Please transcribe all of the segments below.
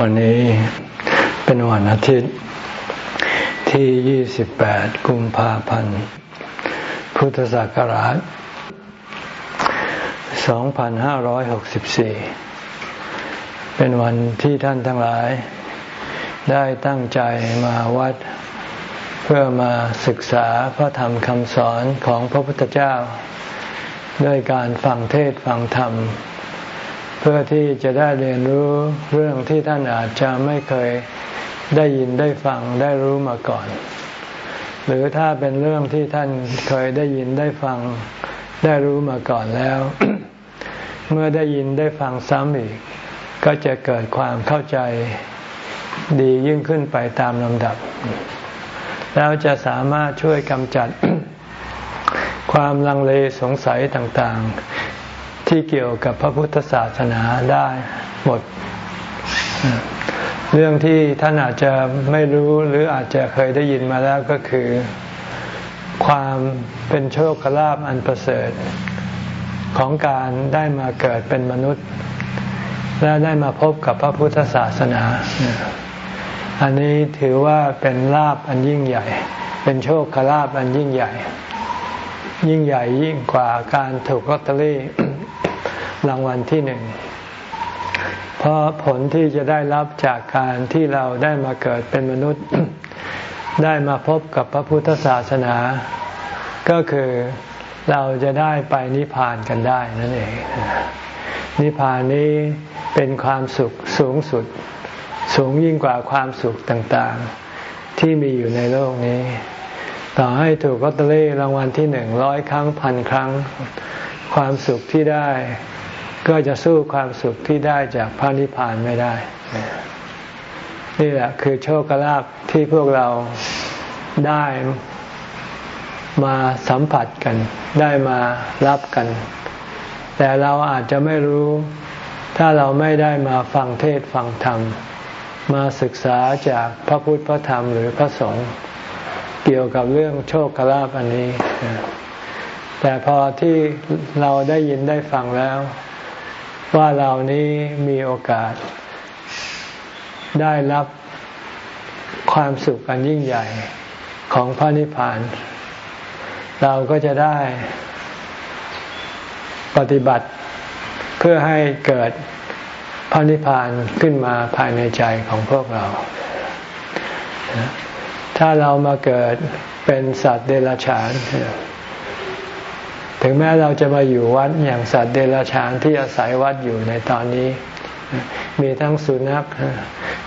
วันนี้เป็นวันอาทิตย์ที่ 28 กุมภาพันธ์ พุทธศักราช 2564 เป็นวันที่ท่านทั้งหลาย ได้ตั้งใจมาวัด เพื่อมาศึกษาพระธรรมคำสอนของพระพุทธเจ้า ด้วยการฟังเทศฟังธรรม พื่อที่จะได้เรียนรู้เรื่องที่ท่านอาจจะไม่เคยได้ยินได้ฟังได้รู้มาก่อน หรือถ้าเป็นเรื่องที่ท่านเคยได้ยินได้ฟังได้รู้มาก่อนแล้ว เมื่อได้ยินได้ฟังซ้ำอีก ก็จะเกิดความเข้าใจดียิ่งขึ้นไปตามลำดับ แล้วจะสามารถช่วยกำจัดความลังเลสงสัยต่าง ที่เกี่ยวกับพระพุทธศาสนาได้หมด เรื่องที่ท่านอาจจะไม่รู้หรืออาจจะเคยได้ยินมาแล้วก็คือ ความเป็นโชคลาภอันประเสริฐ ของการได้มาเกิดเป็นมนุษย์ และได้มาพบกับพระพุทธศาสนา อันนี้ถือว่าเป็นลาบอันยิ่งใหญ่ เป็นโชคลาภอันยิ่งใหญ่ ยิ่งใหญ่ยิ่งกว่าการถูกลอตเตอรี่ รางวัลที่หนึ่ง เพราะผลที่จะได้รับจากการที่เราได้มาเกิดเป็นมนุษย์ ได้มาพบกับพระพุทธศาสนา ก็คือเราจะได้ไปนิพพานกันได้นั่นเอง นิพพานนี้เป็นความสุขสูงสุด สูงยิ่งกว่าความสุขต่างๆ ที่มีอยู่ในโลกนี้ ต่อให้ถูกลอตเตอรี่รางวัลที่หนึ่งร้อยครั้งพันครั้ง ความสุขที่ได้ ก็จะสู้ความสุขที่ได้จากพระนิพพานไม่ได้ นี่แหละคือโชคลาภที่พวกเราได้มาสัมผัสกัน ได้มารับกัน แต่เราอาจจะไม่รู้ ถ้าเราไม่ได้มาฟังเทศฟังธรรม มาศึกษาจากพระพุทธพระธรรมหรือพระสงฆ์เกี่ยวกับเรื่องโชคลาภอันนี้ แต่พอที่เราได้ยินได้ฟังแล้ว ว่าเรานี้มีโอกาสได้รับความสุขอันยิ่งใหญ่ของพระนิพพาน เราก็จะได้ปฏิบัติเพื่อให้เกิดพระนิพพานขึ้นมาภายในใจของพวกเรา ถ้าเรามาเกิดเป็นสัตว์เดรัจฉาน ถึงแม้เราจะมาอยู่วัดอย่างสัตว์เดรัจฉานที่อาศัยวัดอยู่ในตอนนี้ มีทั้งสุนัข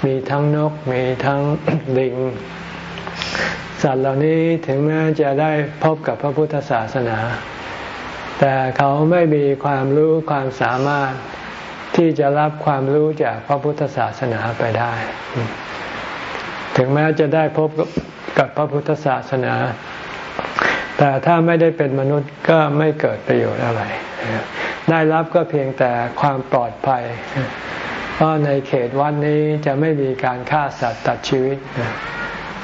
มีทั้งนก มีทั้งลิง สัตว์เหล่านี้ถึงแม้จะได้พบกับพระพุทธศาสนา แต่เขาไม่มีความรู้ความสามารถที่จะรับความรู้จากพระพุทธศาสนาไปได้ ถึงแม้จะได้พบกับพระพุทธศาสนา แต่ถ้าไม่ได้เป็นมนุษย์ก็ไม่เกิดประโยชน์อะไร ได้รับก็เพียงแต่ความปลอดภัย เพราะในเขตวัดนี้จะไม่มีการฆ่าสัตว์ตัดชีวิต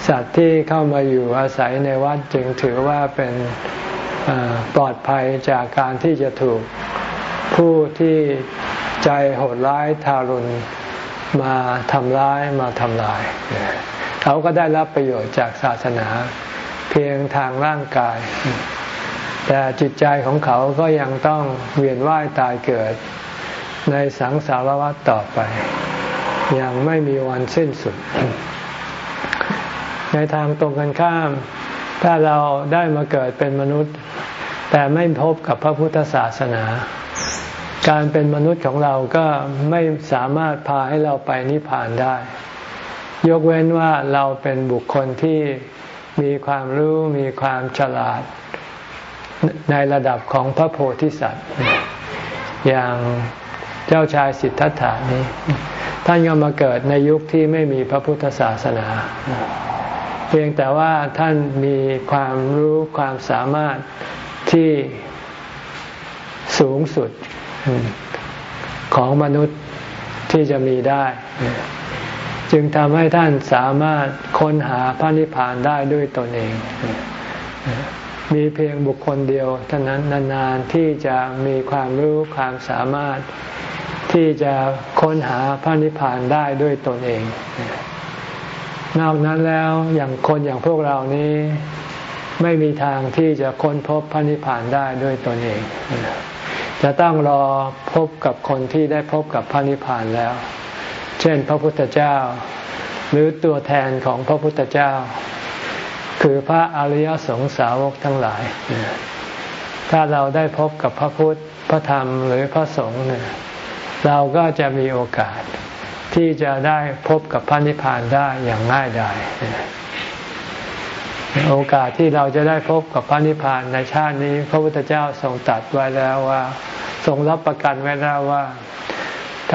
สัตว์ที่เข้ามาอยู่อาศัยในวัดจึงถือว่าเป็นปลอดภัยจากการที่จะถูกผู้ที่ใจโหดร้ายทารุณมาทำร้ายมาทำลาย เขาก็ได้รับประโยชน์จากศาสนา เพียงทางร่างกาย แต่จิตใจของเขาก็ยังต้องเวียนว่ายตายเกิด ในสังสารวัฏต่อไป ยังไม่มีวันสิ้นสุด ในทางตรงกันข้าม ถ้าเราได้มาเกิดเป็นมนุษย์ แต่ไม่พบกับพระพุทธศาสนา การเป็นมนุษย์ของเราก็ไม่สามารถพาให้เราไปนิพพานได้ยกเว้นว่าเราเป็นบุคคลที่ มีความรู้มีความฉลาดในระดับของพระโพธิสัตว์ อย่างเจ้าชายสิทธัตถานี้ ท่านก็มาเกิดในยุคที่ไม่มีพระพุทธศาสนา เพียงแต่ว่าท่านมีความรู้ความสามารถที่สูงสุดของมนุษย์ที่จะมีได้ จึงทำให้ท่านสามารถค้นหาพระนิพพานได้ด้วยตนเอง มีเพียงบุคคลเดียวเท่านั้นนานๆที่จะมีความรู้ความสามารถที่จะค้นหาพระนิพพานได้ด้วยตนเอง นอกนั้นแล้วอย่างคนอย่างพวกเรานี้ไม่มีทางที่จะค้นพบพระนิพพานได้ด้วยตนเอง จะต้องรอพบกับคนที่ได้พบกับพระนิพพานแล้ว เช่นพระพุทธเจ้า หรือตัวแทนของพระพุทธเจ้า คือพระอริยสงสาวกทั้งหลาย ถ้าเราได้พบกับพระพุทธพระธรรมหรือพระสงฆ์เนี่ยเราก็จะมีโอกาสที่จะได้พบกับพระนิพพานได้อย่างง่ายดายโอกาสที่เราจะได้พบกับพระนิพพานในชาตินี้ พระพุทธเจ้าทรงตัดไว้แล้วว่า ทรงรับประกันไว้แล้วว่า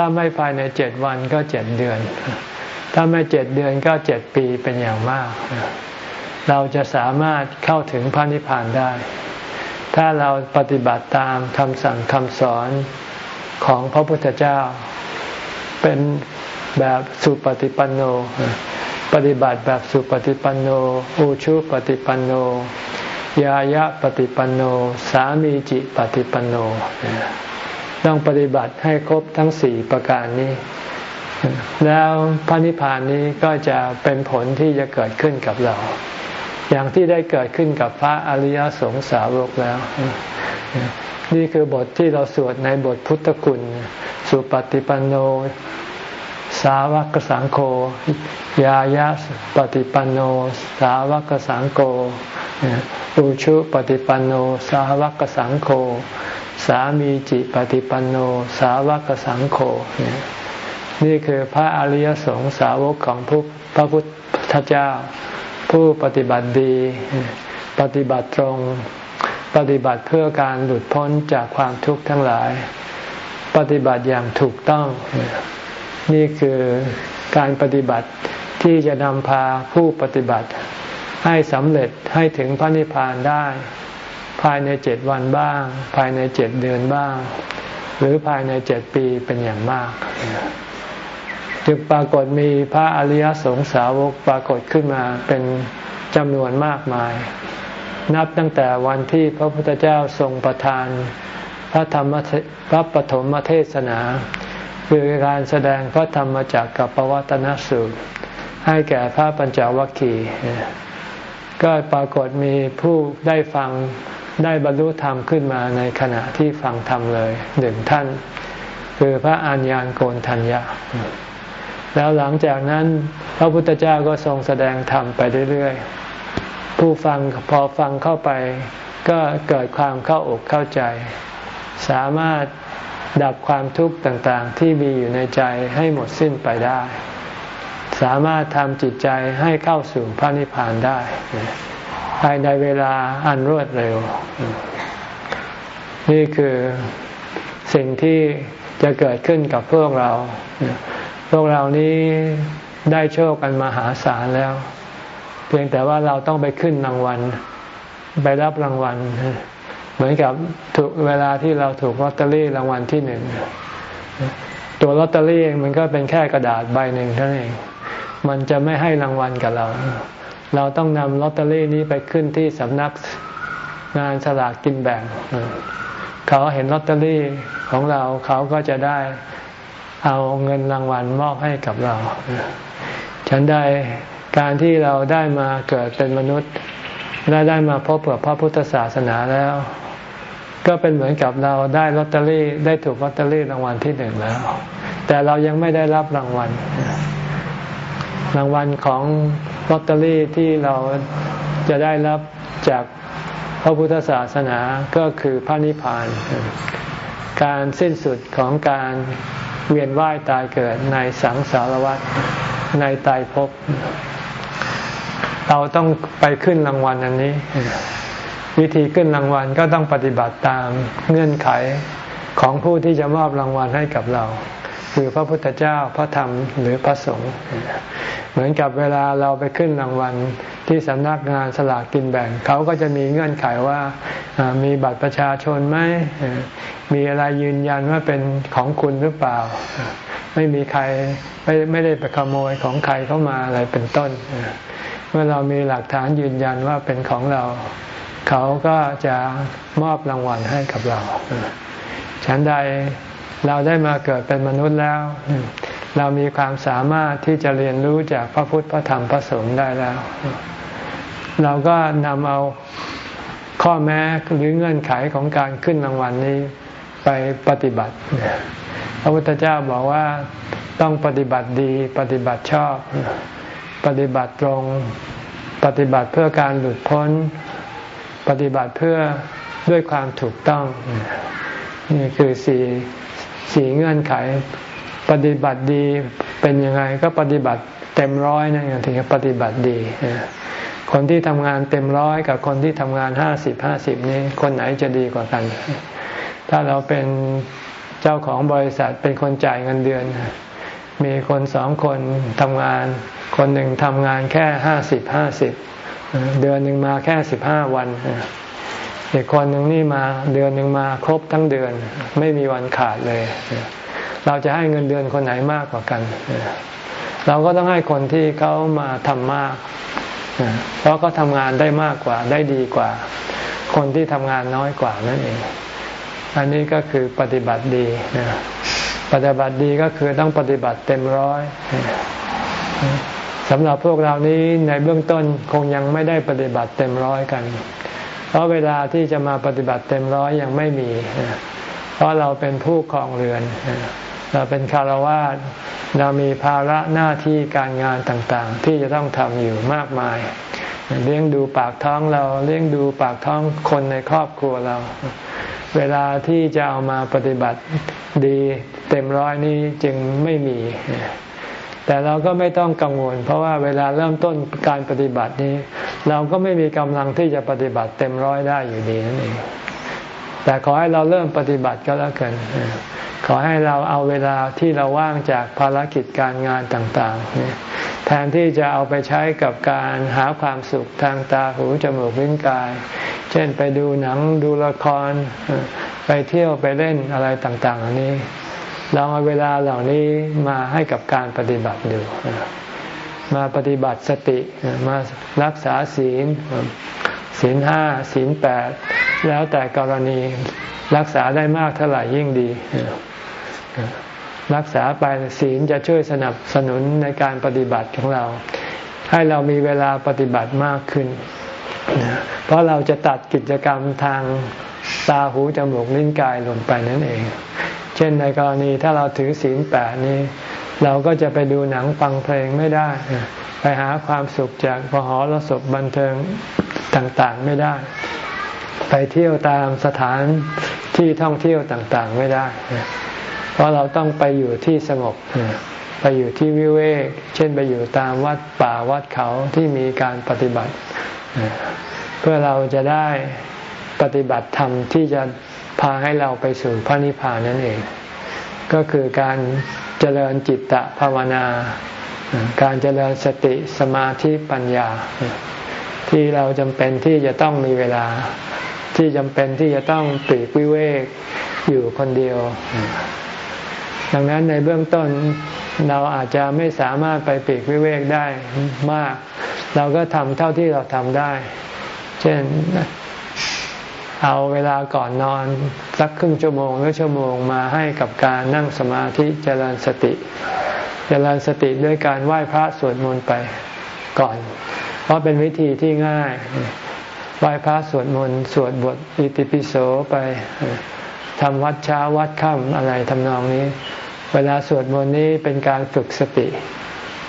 ถ้าไม่ภายในเจ็ดวันก็เจ็ดเดือน ถ้าไม่เจ็ดเดือนก็เจ็ดปีเป็นอย่างมาก เราจะสามารถเข้าถึงพระนิพพานได้ ถ้าเราปฏิบัติตามคำสั่งคำสอนของพระพุทธเจ้า เป็นแบบสุปฏิปันโน ปฏิบัติแบบสุปฏิปันโน อุชุปฏิปันโน ยายะปฏิปันโน สามีจิปฏิปันโน ต้องปฏิบัติให้ครบทั้งสี่ประการนี้ แล้วพระนิพพานนี้ก็จะเป็นผลที่จะเกิดขึ้นกับเรา อย่างที่ได้เกิดขึ้นกับพระอริยสงสาวกแล้ว นี่คือบทที่เราสวดในบทพุทธคุณ สุปฏิปันโน สาวกสังโฆยายะปฏิปันโน สาวกสังโฆอุชุปฏิปันโน สาวกสังโฆสามีจิปฏิปันโน สาวกสังโฆนี่คือพระอริยสงฆ์สาวกของพระพุทธเจ้า ผู้ปฏิบัติดี ปฏิบัติตรง ปฏิบัติเพื่อการหลุดพ้นจากความทุกข์ทั้งหลาย ปฏิบัติอย่างถูกต้อง นี่คือการปฏิบัติที่จะนำพาผู้ปฏิบัติให้สำเร็จให้ถึงพระนิพพานได้ ภายในเจ็ดวันบ้าง ภายในเจ็ดเดือนบ้าง หรือภายในเจ็ดปีเป็นอย่างมาก จึงปรากฏมีพระอริยสงสาวกปรากฏขึ้นมาเป็นจำนวนมากมาย นับตั้งแต่วันที่พระพุทธเจ้าทรงประทาน พระธรรมพระปฐมเทศนา คือการแสดงพระธรรมจักรกับปวัตนสูตร ให้แก่พระปัญจวัคคีย์ก็ปรากฏมีผู้ได้ฟังได้บรรลุธรรมขึ้นมาในขณะที่ฟังธรรมเลยหนึ่งท่าน คือพระอัญญาณโกนทัญญาแล้วหลังจากนั้นพระพุทธเจ้าก็ทรงแสดงธรรมไปเรื่อยๆ ผู้ฟังพอฟังเข้าไป ก็เกิดความเข้าอกเข้าใจ สามารถ ดับความทุกข์ต่างๆ ที่มีอยู่ในใจให้หมดสิ้นไปได้ สามารถทำจิตใจให้เข้าสู่พระนิพพานได้ภายในเวลาอันรวดเร็ว นี่คือสิ่งที่จะเกิดขึ้นกับพวกเรา พวกเรานี้ได้โชคกันมหาศาลแล้ว เพียงแต่ว่าเราต้องไปขึ้นรางวัล ไปรับรางวัล เหมือนกับถูกเวลาที่เราถูกลอตเตอรี่รางวัลที่หนึ่งตัวลอตเตอรี่เองมันก็เป็นแค่กระดาษใบหนึ่งเท่านั้นเอง มันจะไม่ให้รางวัลกับเรา เราต้องนำลอตเตอรี่นี้ไปขึ้นที่สำนักงานสลากกินแบ่ง เขาเห็นลอตเตอรี่ของเราเขาก็จะได้เอาเงินรางวัลมอบให้กับเรา ฉันได้การที่เราได้มาเกิดเป็นมนุษย์และได้มาพบกับพระพุทธศาสนาแล้ว ก็เป็นเหมือนกับเราได้ลอตเตอรี่ได้ถูกลอตเตอรี่รางวัลที่หนึ่งแล้ว แต่เรายังไม่ได้รับรางวัล รางวัลของลอตเตอรี่ที่เราจะได้รับจากพระพุทธศาสนาก็คือพระนิพพาน การสิ้นสุดของการเวียนว่ายตายเกิดในสังสารวัฏในตายภพเราต้องไปขึ้นรางวัลอันนี้ วิธีขึ้นรางวัลก็ต้องปฏิบัติตามเงื่อนไขของผู้ที่จะมอบรางวัลให้กับเรา คือพระพุทธเจ้าพระธรรมหรือพระสงฆ์เหมือนกับเวลาเราไปขึ้นรางวัลที่สำนักงานสลากกินแบ่งเขาก็จะมีเงื่อนไขว่ามีบัตรประชาชนไหมมีอะไรยืนยันว่าเป็นของคุณหรือเปล่า ไม่มีใครไม่ไม่ได้ไปขโมยของใครเข้ามาอะไรเป็นต้น เมื่อเรามีหลักฐานยืนยันว่าเป็นของเรา เขาก็จะมอบรางวัลให้กับเรา ฉันใดเราได้มาเกิดเป็นมนุษย์แล้ว เรามีความสามารถที่จะเรียนรู้จากพระพุทธพระธรรมพระสงฆ์ได้แล้ว เราก็นำเอาข้อแม้หรือเงื่อนไขของการขึ้นรางวัลนี้ไปปฏิบัติ พระพุทธเจ้าบอกว่าต้องปฏิบัติดีปฏิบัติชอบ ปฏิบัติตรง ปฏิบัติเพื่อการหลุดพ้น ปฏิบัติเพื่อด้วยความถูกต้อง นี่คือสี่สี่เงื่อนไข ปฏิบัติดีเป็นยังไงก็ปฏิบัติเต็มร้อยนะถึงจะปฏิบัติดี คนที่ทำงานเต็มร้อยกับคนที่ทำงานห้าสิบห้าสิบนี้คนไหนจะดีกว่ากัน ถ้าเราเป็นเจ้าของบริษัทเป็นคนจ่ายเงินเดือน มีคนสองคนทำงาน คนหนึ่งทำงานแค่ห้าสิบห้าสิบ เดือนหนึ่งมาแค่สิบห้าวันอีกคนหนึ่งนี่มาเดือนหนึ่งมาครบทั้งเดือน ไม่มีวันขาดเลย เราจะให้เงินเดือนคนไหนมากกว่ากัน เราก็ต้องให้คนที่เขามาทำมาก เพราะเขาทำงานได้มากกว่าได้ดีกว่า คนที่ทำงานน้อยกว่านั่นเอง อันนี้ก็คือปฏิบัติดีปฏิบัติดีก็คือต้องปฏิบัติเต็มร้อย สำหรับพวกเรานี้ในเบื้องต้นคงยังไม่ได้ปฏิบัติเต็มร้อยกัน เพราะเวลาที่จะมาปฏิบัติเต็มร้อยยังไม่มี เพราะเราเป็นผู้ครองเรือน เราเป็นคารวะเรามีภาระหน้าที่การงานต่างๆ ที่จะต้องทำอยู่มากมาย เลี้ยงดูปากท้องเราเลี้ยงดูปากท้องคนในครอบครัวเรา เวลาที่จะเอามาปฏิบัติดีเต็มร้อยนี้จึงไม่มี แต่เราก็ไม่ต้องกังวล เพราะว่าเวลาเริ่มต้นการปฏิบัตินี้ เราก็ไม่มีกำลังที่จะปฏิบัติเต็มร้อยได้อยู่ดีนั่นเองแต่ขอให้เราเริ่มปฏิบัติก็แล้วกัน ขอให้เราเอาเวลาที่เราว่างจากภารกิจการงานต่างๆ แทนที่จะเอาไปใช้กับการหาความสุขทางตาหูจมูกลิ้นกาย เช่นไปดูหนังดูละคร ไปเที่ยวไปเล่นอะไรต่างๆอันนี้ เราเอาเวลาเหล่านี้มาให้กับการปฏิบัติดูมาปฏิบัติสติมารักษาศีลศีลห้าศีลแปดแล้วแต่กรณีรักษาได้มากเท่าไหร่ยิ่งดี รักษาไปศีลจะช่วยสนับสนุนในการปฏิบัติของเรา ให้เรามีเวลาปฏิบัติมากขึ้น เพราะเราจะตัดกิจกรรมทางตาหูจมูกลิ้นกายลงไปนั่นเอง เช่นในกรณีถ้าเราถือศีลแปดนี้ เราก็จะไปดูหนังฟังเพลงไม่ได้ ไปหาความสุขจากพหรสพบันเทิงต่างๆไม่ได้ ไปเที่ยวตามสถานที่ท่องเที่ยวต่างๆไม่ได้ เพราะเราต้องไปอยู่ที่สงบไปอยู่ที่วิเวก เช่นไปอยู่ตามวัดป่าวัดเขาที่มีการปฏิบัติ เพื่อเราจะได้ปฏิบัติธรรมที่จะ พาให้เราไปสู่พระนิพพานนั่นเอง ก็คือการเจริญจิตตภาวนา การเจริญสติสมาธิปัญญา ที่เราจำเป็นที่จะต้องมีเวลา ที่จำเป็นที่จะต้องปลีกวิเวกอยู่คนเดียว ดังนั้นในเบื้องต้นเราอาจจะไม่สามารถไปปีกวิเวกได้มาก เราก็ทำเท่าที่เราทำได้ เช่น เอาเวลาก่อนนอนสักครึ่งชั่วโมงหรือชั่วโมงมาให้กับการนั่งสมาธิเจริญสติ เจริญสติด้วยการไหว้พระสวดมนต์ไปก่อน เพราะเป็นวิธีที่ง่ายไหว้พระสวดมนต์สวดบทอิติปิโสไปทำวัดเช้าวัดค่ำอะไรทำนองนี้ เวลาสวดมนต์นี้เป็นการฝึกสติ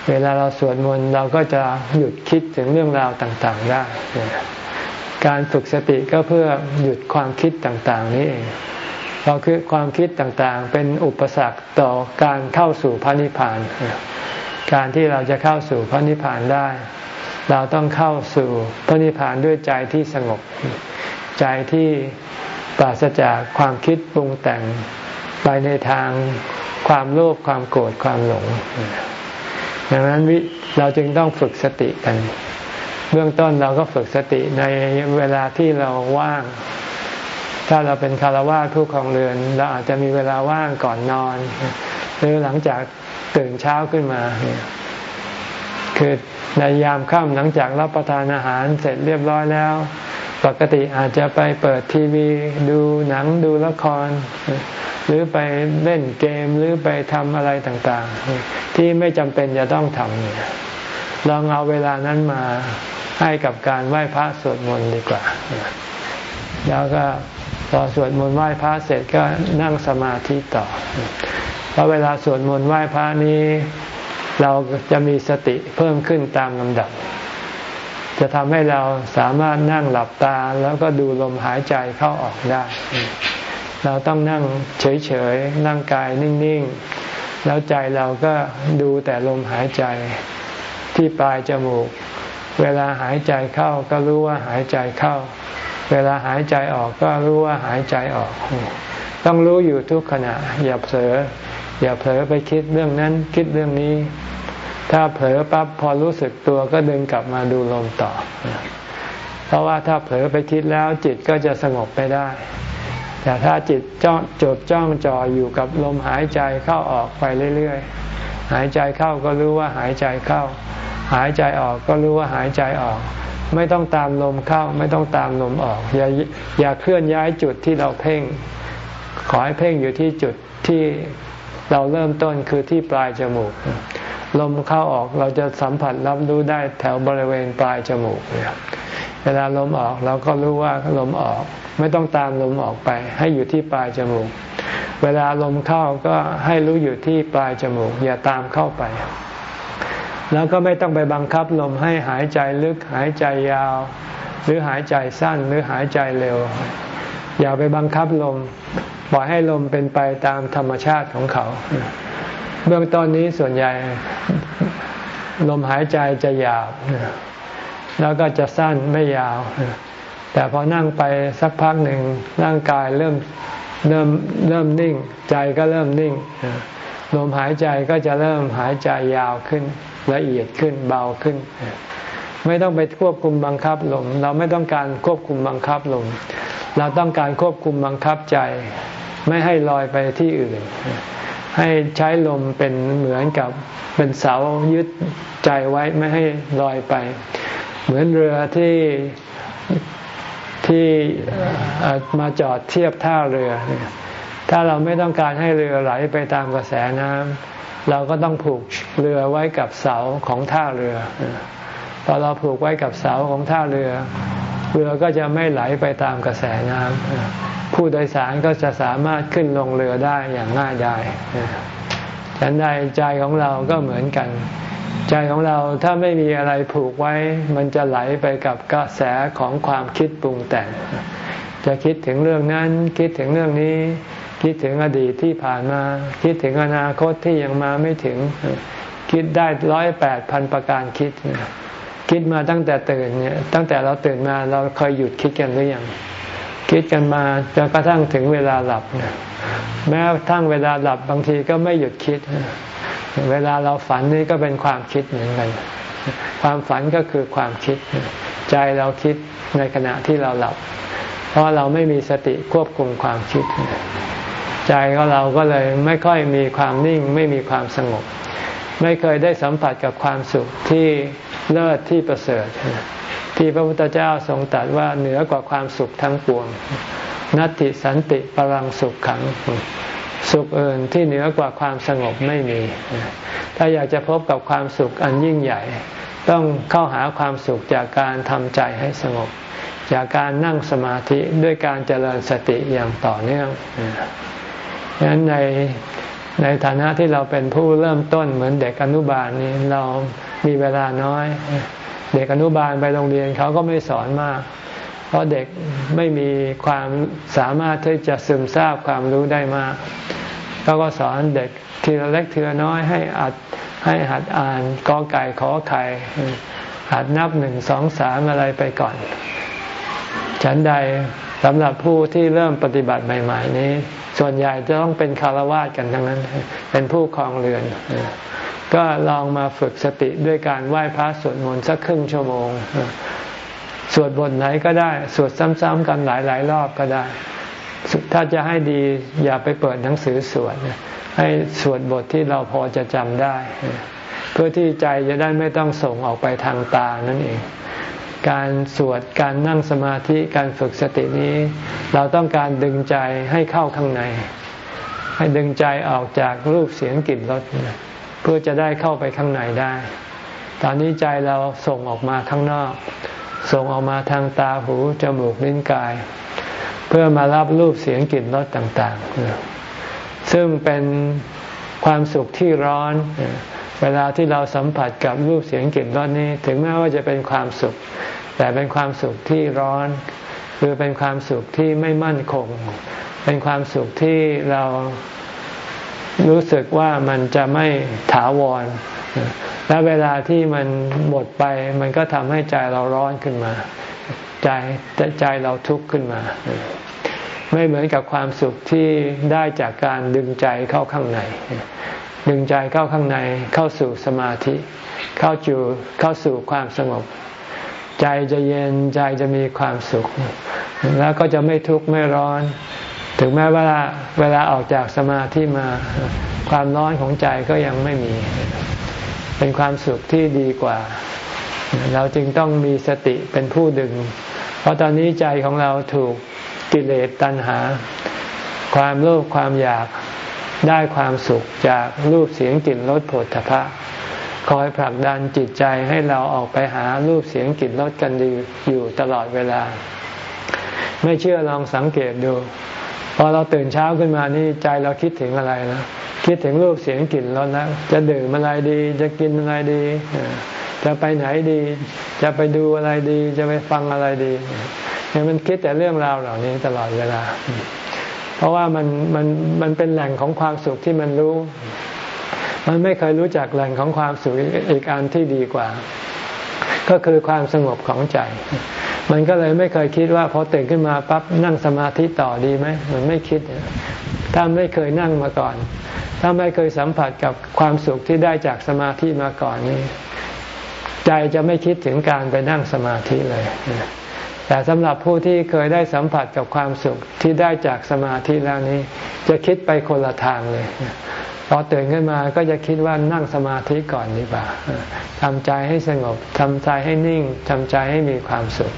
เวลาเราสวดมนต์เราก็จะหยุดคิดถึงเรื่องราวต่างๆได้ การฝึกสติก็เพื่อหยุดความคิดต่างๆนี้เองเพราะคือความคิดต่างๆ เป็นอุปสรรคต่อการเข้าสู่พระนิพพาน การที่เราจะเข้าสู่พระนิพพานได้ เราต้องเข้าสู่พระนิพพานด้วยใจที่สงบ ใจที่ปราศจากความคิดปรุงแต่งไปในทางความโลภความโกรธความหลงดังนั้นเราจึงต้องฝึกสติกัน เบื้องต้นเราก็ฝึกสติในเวลาที่เราว่าง ถ้าเราเป็นคารวะผู้ครองเรือน เราอาจจะมีเวลาว่างก่อนนอน หรือหลังจากตื่นเช้าขึ้นมา คือในยามค่ำหลังจากรับประทานอาหารเสร็จเรียบร้อยแล้ว ปกติอาจจะไปเปิดทีวี ดูหนังดูละคร หรือไปเล่นเกมหรือไปทำอะไรต่างๆ ที่ไม่จำเป็นจะต้องทำเนี่ยลองเอาเวลานั้นมา ให้กับการไหว้พระสวดมนต์ดีกว่า แล้วก็พอสวดมนต์ไหว้พระเสร็จก็นั่งสมาธิต่อ เพราะเวลาสวดมนต์ไหว้พระนี้ เราจะมีสติเพิ่มขึ้นตามลำดับ จะทำให้เราสามารถนั่งหลับตาแล้วก็ดูลมหายใจเข้าออกได้ เราต้องนั่งเฉยๆ นั่งกายนิ่งๆ แล้วใจเราก็ดูแต่ลมหายใจที่ปลายจมูก เวลาหายใจเข้าก็รู้ว่าหายใจเข้า เวลาหายใจออกก็รู้ว่าหายใจออก ต้องรู้อยู่ทุกขณะ อย่าเผลออย่าเผลอไปคิดเรื่องนั้นคิดเรื่องนี้ ถ้าเผลอปั๊บพอรู้สึกตัวก็ดึงกลับมาดูลมต่อ เพราะว่าถ้าเผลอไปคิดแล้วจิตก็จะสงบไปได้แต่ถ้าจิตจ้องจดจ้องจ่ออยู่กับลมหายใจเข้าออกไปเรื่อยๆ หายใจเข้าก็รู้ว่าหายใจเข้า หายใจออกก็รู้ว่าหายใจออก ไม่ต้องตามลมเข้า ไม่ต้องตามลมออก อย่าอย่าเคลื่อนย้ายจุดที่เราเพ่ง ขอให้เพ่งอยู่ที่จุดที่เราเริ่มต้นคือที่ปลายจมูก ลมเข้าออกเราจะสัมผัสรับรู้ได้แถวบริเวณปลายจมูกเวลาลมออกเราก็รู้ว่าลมออก ไม่ต้องตามลมออกไป ให้อยู่ที่ปลายจมูก เวลาลมเข้าก็ให้รู้อยู่ที่ปลายจมูก อย่าตามเข้าไป แล้วก็ไม่ต้องไปบังคับลมให้หายใจลึกหายใจยาว หรือหายใจสั้นหรือหายใจเร็ว อย่าไปบังคับลม ปล่อยให้ลมเป็นไปตามธรรมชาติของเขา เบื้องต้นนี้ส่วนใหญ่ลมหายใจจะหยาบ แล้วก็จะสั้นไม่ยาว แต่พอนั่งไปสักพักหนึ่งร่างกายเริ่มเริ่มเริ่มนิ่ง ใจก็เริ่มนิ่ง ลมหายใจก็จะเริ่มหายใจยาวขึ้น ละเอียดขึ้นเบาขึ้น ไม่ต้องไปควบคุมบังคับลม เราไม่ต้องการควบคุมบังคับลม เราต้องการควบคุมบังคับใจ ไม่ให้ลอยไปที่อื่น ให้ใช้ลมเป็นเหมือนกับเป็นเสายึดใจไว้ไม่ให้ลอยไป เหมือนเรือที่ที่มาจอดเทียบท่าเรือ ถ้าเราไม่ต้องการให้เรือไหลไปตามกระแสน้ำ เราก็ต้องผูกเรือไว้กับเสาของท่าเรือพอเราผูกไว้กับเสาของท่าเรือ เรือก็จะไม่ไหลไปตามกระแสน้ำผู้โดยสารก็จะสามารถขึ้นลงเรือได้อย่างง่ายดายฉันใดใจของเราก็เหมือนกัน ใจของเราถ้าไม่มีอะไรผูกไว้ มันจะไหลไปกับกระแสของความคิดปรุงแต่ง จะคิดถึงเรื่องนั้นคิดถึงเรื่องนี้ คิดถึงอดีตที่ผ่านมา คิดถึงอนาคตที่ยังมาไม่ถึง คิดได้ร้อยแปดพันประการคิด คิดมาตั้งแต่ตื่นเนี่ยตั้งแต่เราตื่นมาเราเคยหยุดคิดกันหรือยังคิดกันมาจนกระทั่งถึงเวลาหลับ แม้ทั้งเวลาหลับบางทีก็ไม่หยุดคิด เวลาเราฝันนี่ก็เป็นความคิดเหมือนกัน ความฝันก็คือความคิด ใจเราคิดในขณะที่เราหลับ เพราะเราไม่มีสติควบคุมความคิด ใจของเราก็เลยไม่ค่อยมีความนิ่งไม่มีความสงบ ไม่เคยได้สัมผัสกับความสุขที่เลิศที่ประเสริฐ ที่พระพุทธเจ้าทรงตรัสว่าเหนือกว่าความสุขทั้งปวงนัตติสันติปรังสุขขัง สุขอื่นที่เหนือกว่าความสงบไม่มี ถ้าอยากจะพบกับความสุขอันยิ่งใหญ่ ต้องเข้าหาความสุขจากการทำใจให้สงบ จากการนั่งสมาธิด้วยการเจริญสติอย่างต่อเนื่อง ฉะนั้นในในฐานะที่เราเป็นผู้เริ่มต้นเหมือนเด็กอนุบาลนี้เรามีเวลาน้อย เด็กอนุบาลไปโรงเรียนเขาก็ไม่สอนมาก เพราะเด็กไม่มีความสามารถที่จะซึมซาบความรู้ได้มากเขาก็สอนเด็กทีละเล็กทีละน้อยให้อัดให้หัดอ่านกอไก่ขอไข่หัดนับหนึ่งสองสามอะไรไปก่อน ฉันใดสำหรับผู้ที่เริ่มปฏิบัติใหม่ ๆ นี้ ส่วนใหญ่จะต้องเป็นคารวะกันทั้งนั้น เป็นผู้ครองเรือน ก็ลองมาฝึกสติด้วยการไหว้พระสวดมนต์สักครึ่งชั่วโมง สวดบทไหนก็ได้ สวดซ้ำๆกันหลายๆรอบก็ได้ ถ้าจะให้ดีอย่าไปเปิดหนังสือสวด ให้สวดบทที่เราพอจะจำได้ เพื่อที่ใจจะได้ไม่ต้องส่งออกไปทางตานั่นเอง การสวดการนั่งสมาธิการฝึกสตินี้ เราต้องการดึงใจให้เข้าข้างใน ให้ดึงใจออกจากรูปเสียงกลิ่นรสเพื่อจะได้เข้าไปข้างในได้ ตอนนี้ใจเราส่งออกมาข้างนอก ส่งออกมาทางตาหูจมูกลิ้นกาย เพื่อมารับรูปเสียงกลิ่นรสต่าง ๆ ซึ่งเป็นความสุขที่ร้อน เวลาที่เราสัมผัสกับรูปเสียงกลิ่นรสนี้ ถึงแม้ว่าจะเป็นความสุข แต่เป็นความสุขที่ร้อน คือเป็นความสุขที่ไม่มั่นคง เป็นความสุขที่เรารู้สึกว่ามันจะไม่ถาวร และเวลาที่มันหมดไป มันก็ทำให้ใจเราร้อนขึ้นมา ใจใจเราทุกข์ขึ้นมา ไม่เหมือนกับความสุขที่ได้จากการดึงใจเข้าข้างใน ดึงใจเข้าข้างในเข้าสู่สมาธิ เข้าจูเข้าสู่ความสงบ ใจจะเย็นใจจะมีความสุข แล้วก็จะไม่ทุกข์ไม่ร้อน ถึงแม้ว่าเวลาออกจากสมาธิมา ความร้อนของใจก็ยังไม่มี เป็นความสุขที่ดีกว่า เราจึงต้องมีสติเป็นผู้ดึง เพราะตอนนี้ใจของเราถูกกิเลสตัณหา ความโลภความอยาก ได้ความสุขจากรูปเสียงกลิ่นรสผลถภะคอยผลักดันจิตใจให้เราออกไปหารูปเสียงกลิ่นรสกันอยู่ตลอดเวลา ไม่เชื่อลองสังเกตดูพอเราตื่นเช้าขึ้นมานี่ใจเราคิดถึงอะไรนะคิดถึงรูปเสียงกลิ่นรสแล้วจะดื่มอะไรดี จะกินอะไรดี จะไปไหนดี จะไปดูอะไรดี จะไปฟังอะไรดีเนี่ยมันคิดแต่เรื่องราวเหล่านี้ตลอดเวลา เพราะว่ามันมันมันเป็นแหล่งของความสุขที่มันรู้ มันไม่เคยรู้จักแหล่งของความสุขอีกอันที่ดีกว่า ก็คือความสงบของใจ มันก็เลยไม่เคยคิดว่าพอตื่นขึ้นมาปั๊บนั่งสมาธิต่อดีไหมมันไม่คิด ถ้าไม่เคยนั่งมาก่อน ถ้าไม่เคยสัมผัสกับความสุขที่ได้จากสมาธิมาก่อนนี้ใจจะไม่คิดถึงการไปนั่งสมาธิเลย แต่สำหรับผู้ที่เคยได้สัมผัสกับความสุขที่ได้จากสมาธิแล้วนี้ จะคิดไปคนละทางเลยพอตื่นขึ้นมาก็จะคิดว่านั่งสมาธิก่อนดีกว่าทำใจให้สงบทำใจให้นิ่งทำใจให้มีความสุข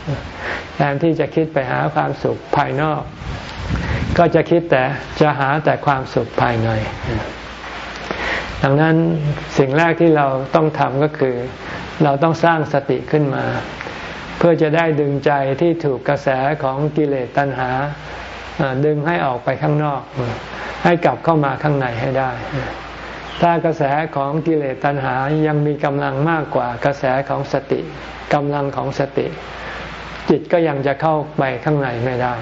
แทนที่จะคิดไปหาความสุขภายนอก ก็จะคิดแต่จะหาแต่ความสุขภายในดังนั้นสิ่งแรกที่เราต้องทำก็คือ เราต้องสร้างสติขึ้นมา พื่อจะได้ดึงใจที่ถูกกระแสของกิเลสตัณหา ดึงให้ออกไปข้างนอก ให้กลับเข้ามาข้างในให้ได้ ถ้ากระแสของกิเลสตัณหายังมีกำลังมากกว่ากระแสของสติกำลังของสติ จิตก็ยังจะเข้าไปข้างในไม่ได้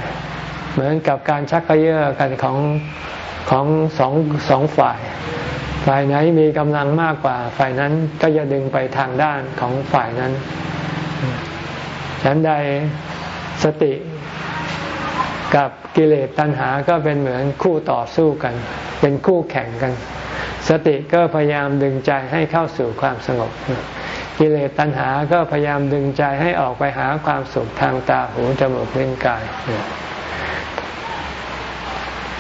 เหมือนกับการชักกระเยาะกันของของสองสองฝ่าย ฝ่ายไหนมีกำลังมากกว่า ฝ่ายนั้นก็จะดึงไปทางด้านของฝ่ายนั้น ฉันใดสติกับกิเลสตัณหาก็เป็นเหมือนคู่ต่อสู้กัน เป็นคู่แข่งกัน สติก็พยายามดึงใจให้เข้าสู่ความสงบ กิเลสตัณหาก็พยายามดึงใจให้ออกไปหาความสุขทางตาหูจมูกลิ้นกาย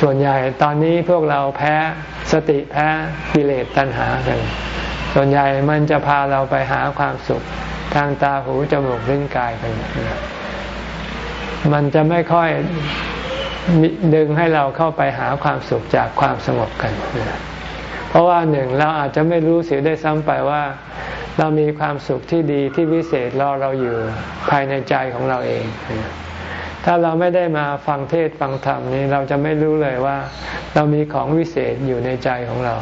ส่วนใหญ่ตอนนี้พวกเราแพ้สติแพ้กิเลสตัณหากันส่วนใหญ่มันจะพาเราไปหาความสุข ทางตาหูจมูกลิ้นกายกันมันจะไม่ค่อยดึงให้เราเข้าไปหาความสุขจากความสงบกัน เพราะว่าหนึ่งเราอาจจะไม่รู้เสียได้ซ้ำไปว่า เรามีความสุขที่ดีที่วิเศษรอเราอยู่ภายในใจของเราเอง ถ้าเราไม่ได้มาฟังเทศฟังธรรมนี้ เราจะไม่รู้เลยว่า เรามีของวิเศษอยู่ในใจของเรา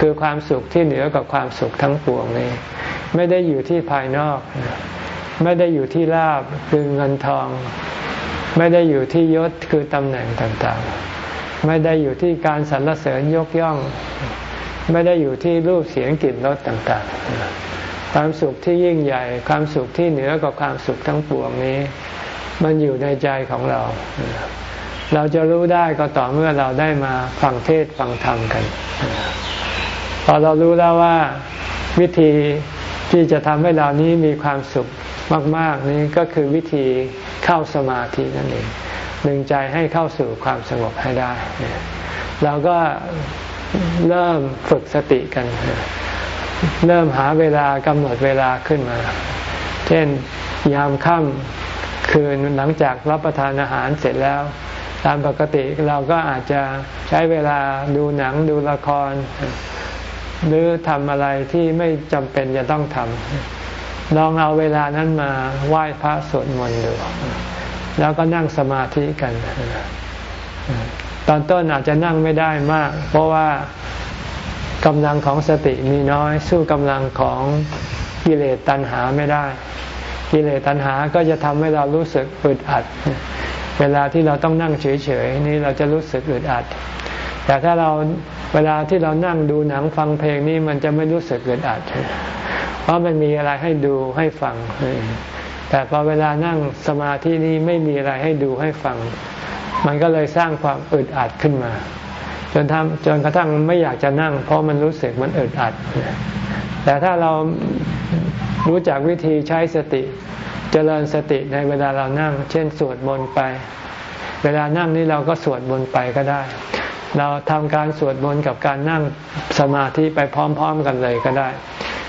คือความสุขที่เหนือกับความสุขทั้งปวงนี้ ไม่ได้อยู่ที่ภายนอก ไม่ได้อยู่ที่ลาบคือเงินทอง ไม่ได้อยู่ที่ยศคือตำแหน่งต่างๆ ไม่ได้อยู่ที่การสรรเสริญยกย่อง ไม่ได้อยู่ที่รูปเสียงกลิ่นรสต่างๆ ความสุขที่ยิ่งใหญ่ ความสุขที่เหนือกว่าความสุขทั้งปวงนี้ มันอยู่ในใจของเราเราจะรู้ได้ก็ต่อเมื่อเราได้มาฟังเทศฟังธรรมกัน อเรารู้แล้วว่าวิธีที่จะทำให้เรานี้มีความสุขมาก ๆ นี้ก็คือวิธีเข้าสมาธินั่นเองดึงใจให้เข้าสู่ความสงบให้ได้ เราก็เริ่มฝึกสติกัน เริ่มหาเวลากำหนดเวลาขึ้นมา เช่นยามค่ำคืนหลังจากรับประทานอาหารเสร็จแล้ว ตามปกติเราก็อาจจะใช้เวลาดูหนังดูละคร หรือทำอะไรที่ไม่จำเป็นจะต้องทำลองเอาเวลานั้นมาไหว้พระสวดมนต์ดูแล้วก็นั่งสมาธิกัน ตอนต้นอาจจะนั่งไม่ได้มาก เพราะว่ากำลังของสติมีน้อย สู้กำลังของกิเลสตัณหาไม่ได้ กิเลสตัณหาก็จะทำให้เรารู้สึกอึดอัด เวลาที่เราต้องนั่งเฉยๆนี่เราจะรู้สึกอึดอัด แต่ถ้าเรา เวลาที่เรานั่งดูหนังฟังเพลงนี่มันจะไม่รู้สึกอึดอัดเพราะมันมีอะไรให้ดูให้ฟัง แต่พอเวลานั่งสมาธินี้ไม่มีอะไรให้ดูให้ฟัง มันก็เลยสร้างความอึดอัดขึ้นมา จนทำจนกระทั่งไม่อยากจะนั่ง เพราะมันรู้สึกมันอึดอัด แต่ถ้าเรารู้จักวิธีใช้สติเจริญสติในเวลาเรานั่ง เช่นสวดมนต์ไป เวลานั่งนี่เราก็สวดมนต์ไปก็ได้ เราทำการสวดมนต์กับการนั่งสมาธิไปพร้อม ๆ กันเลยก็ได้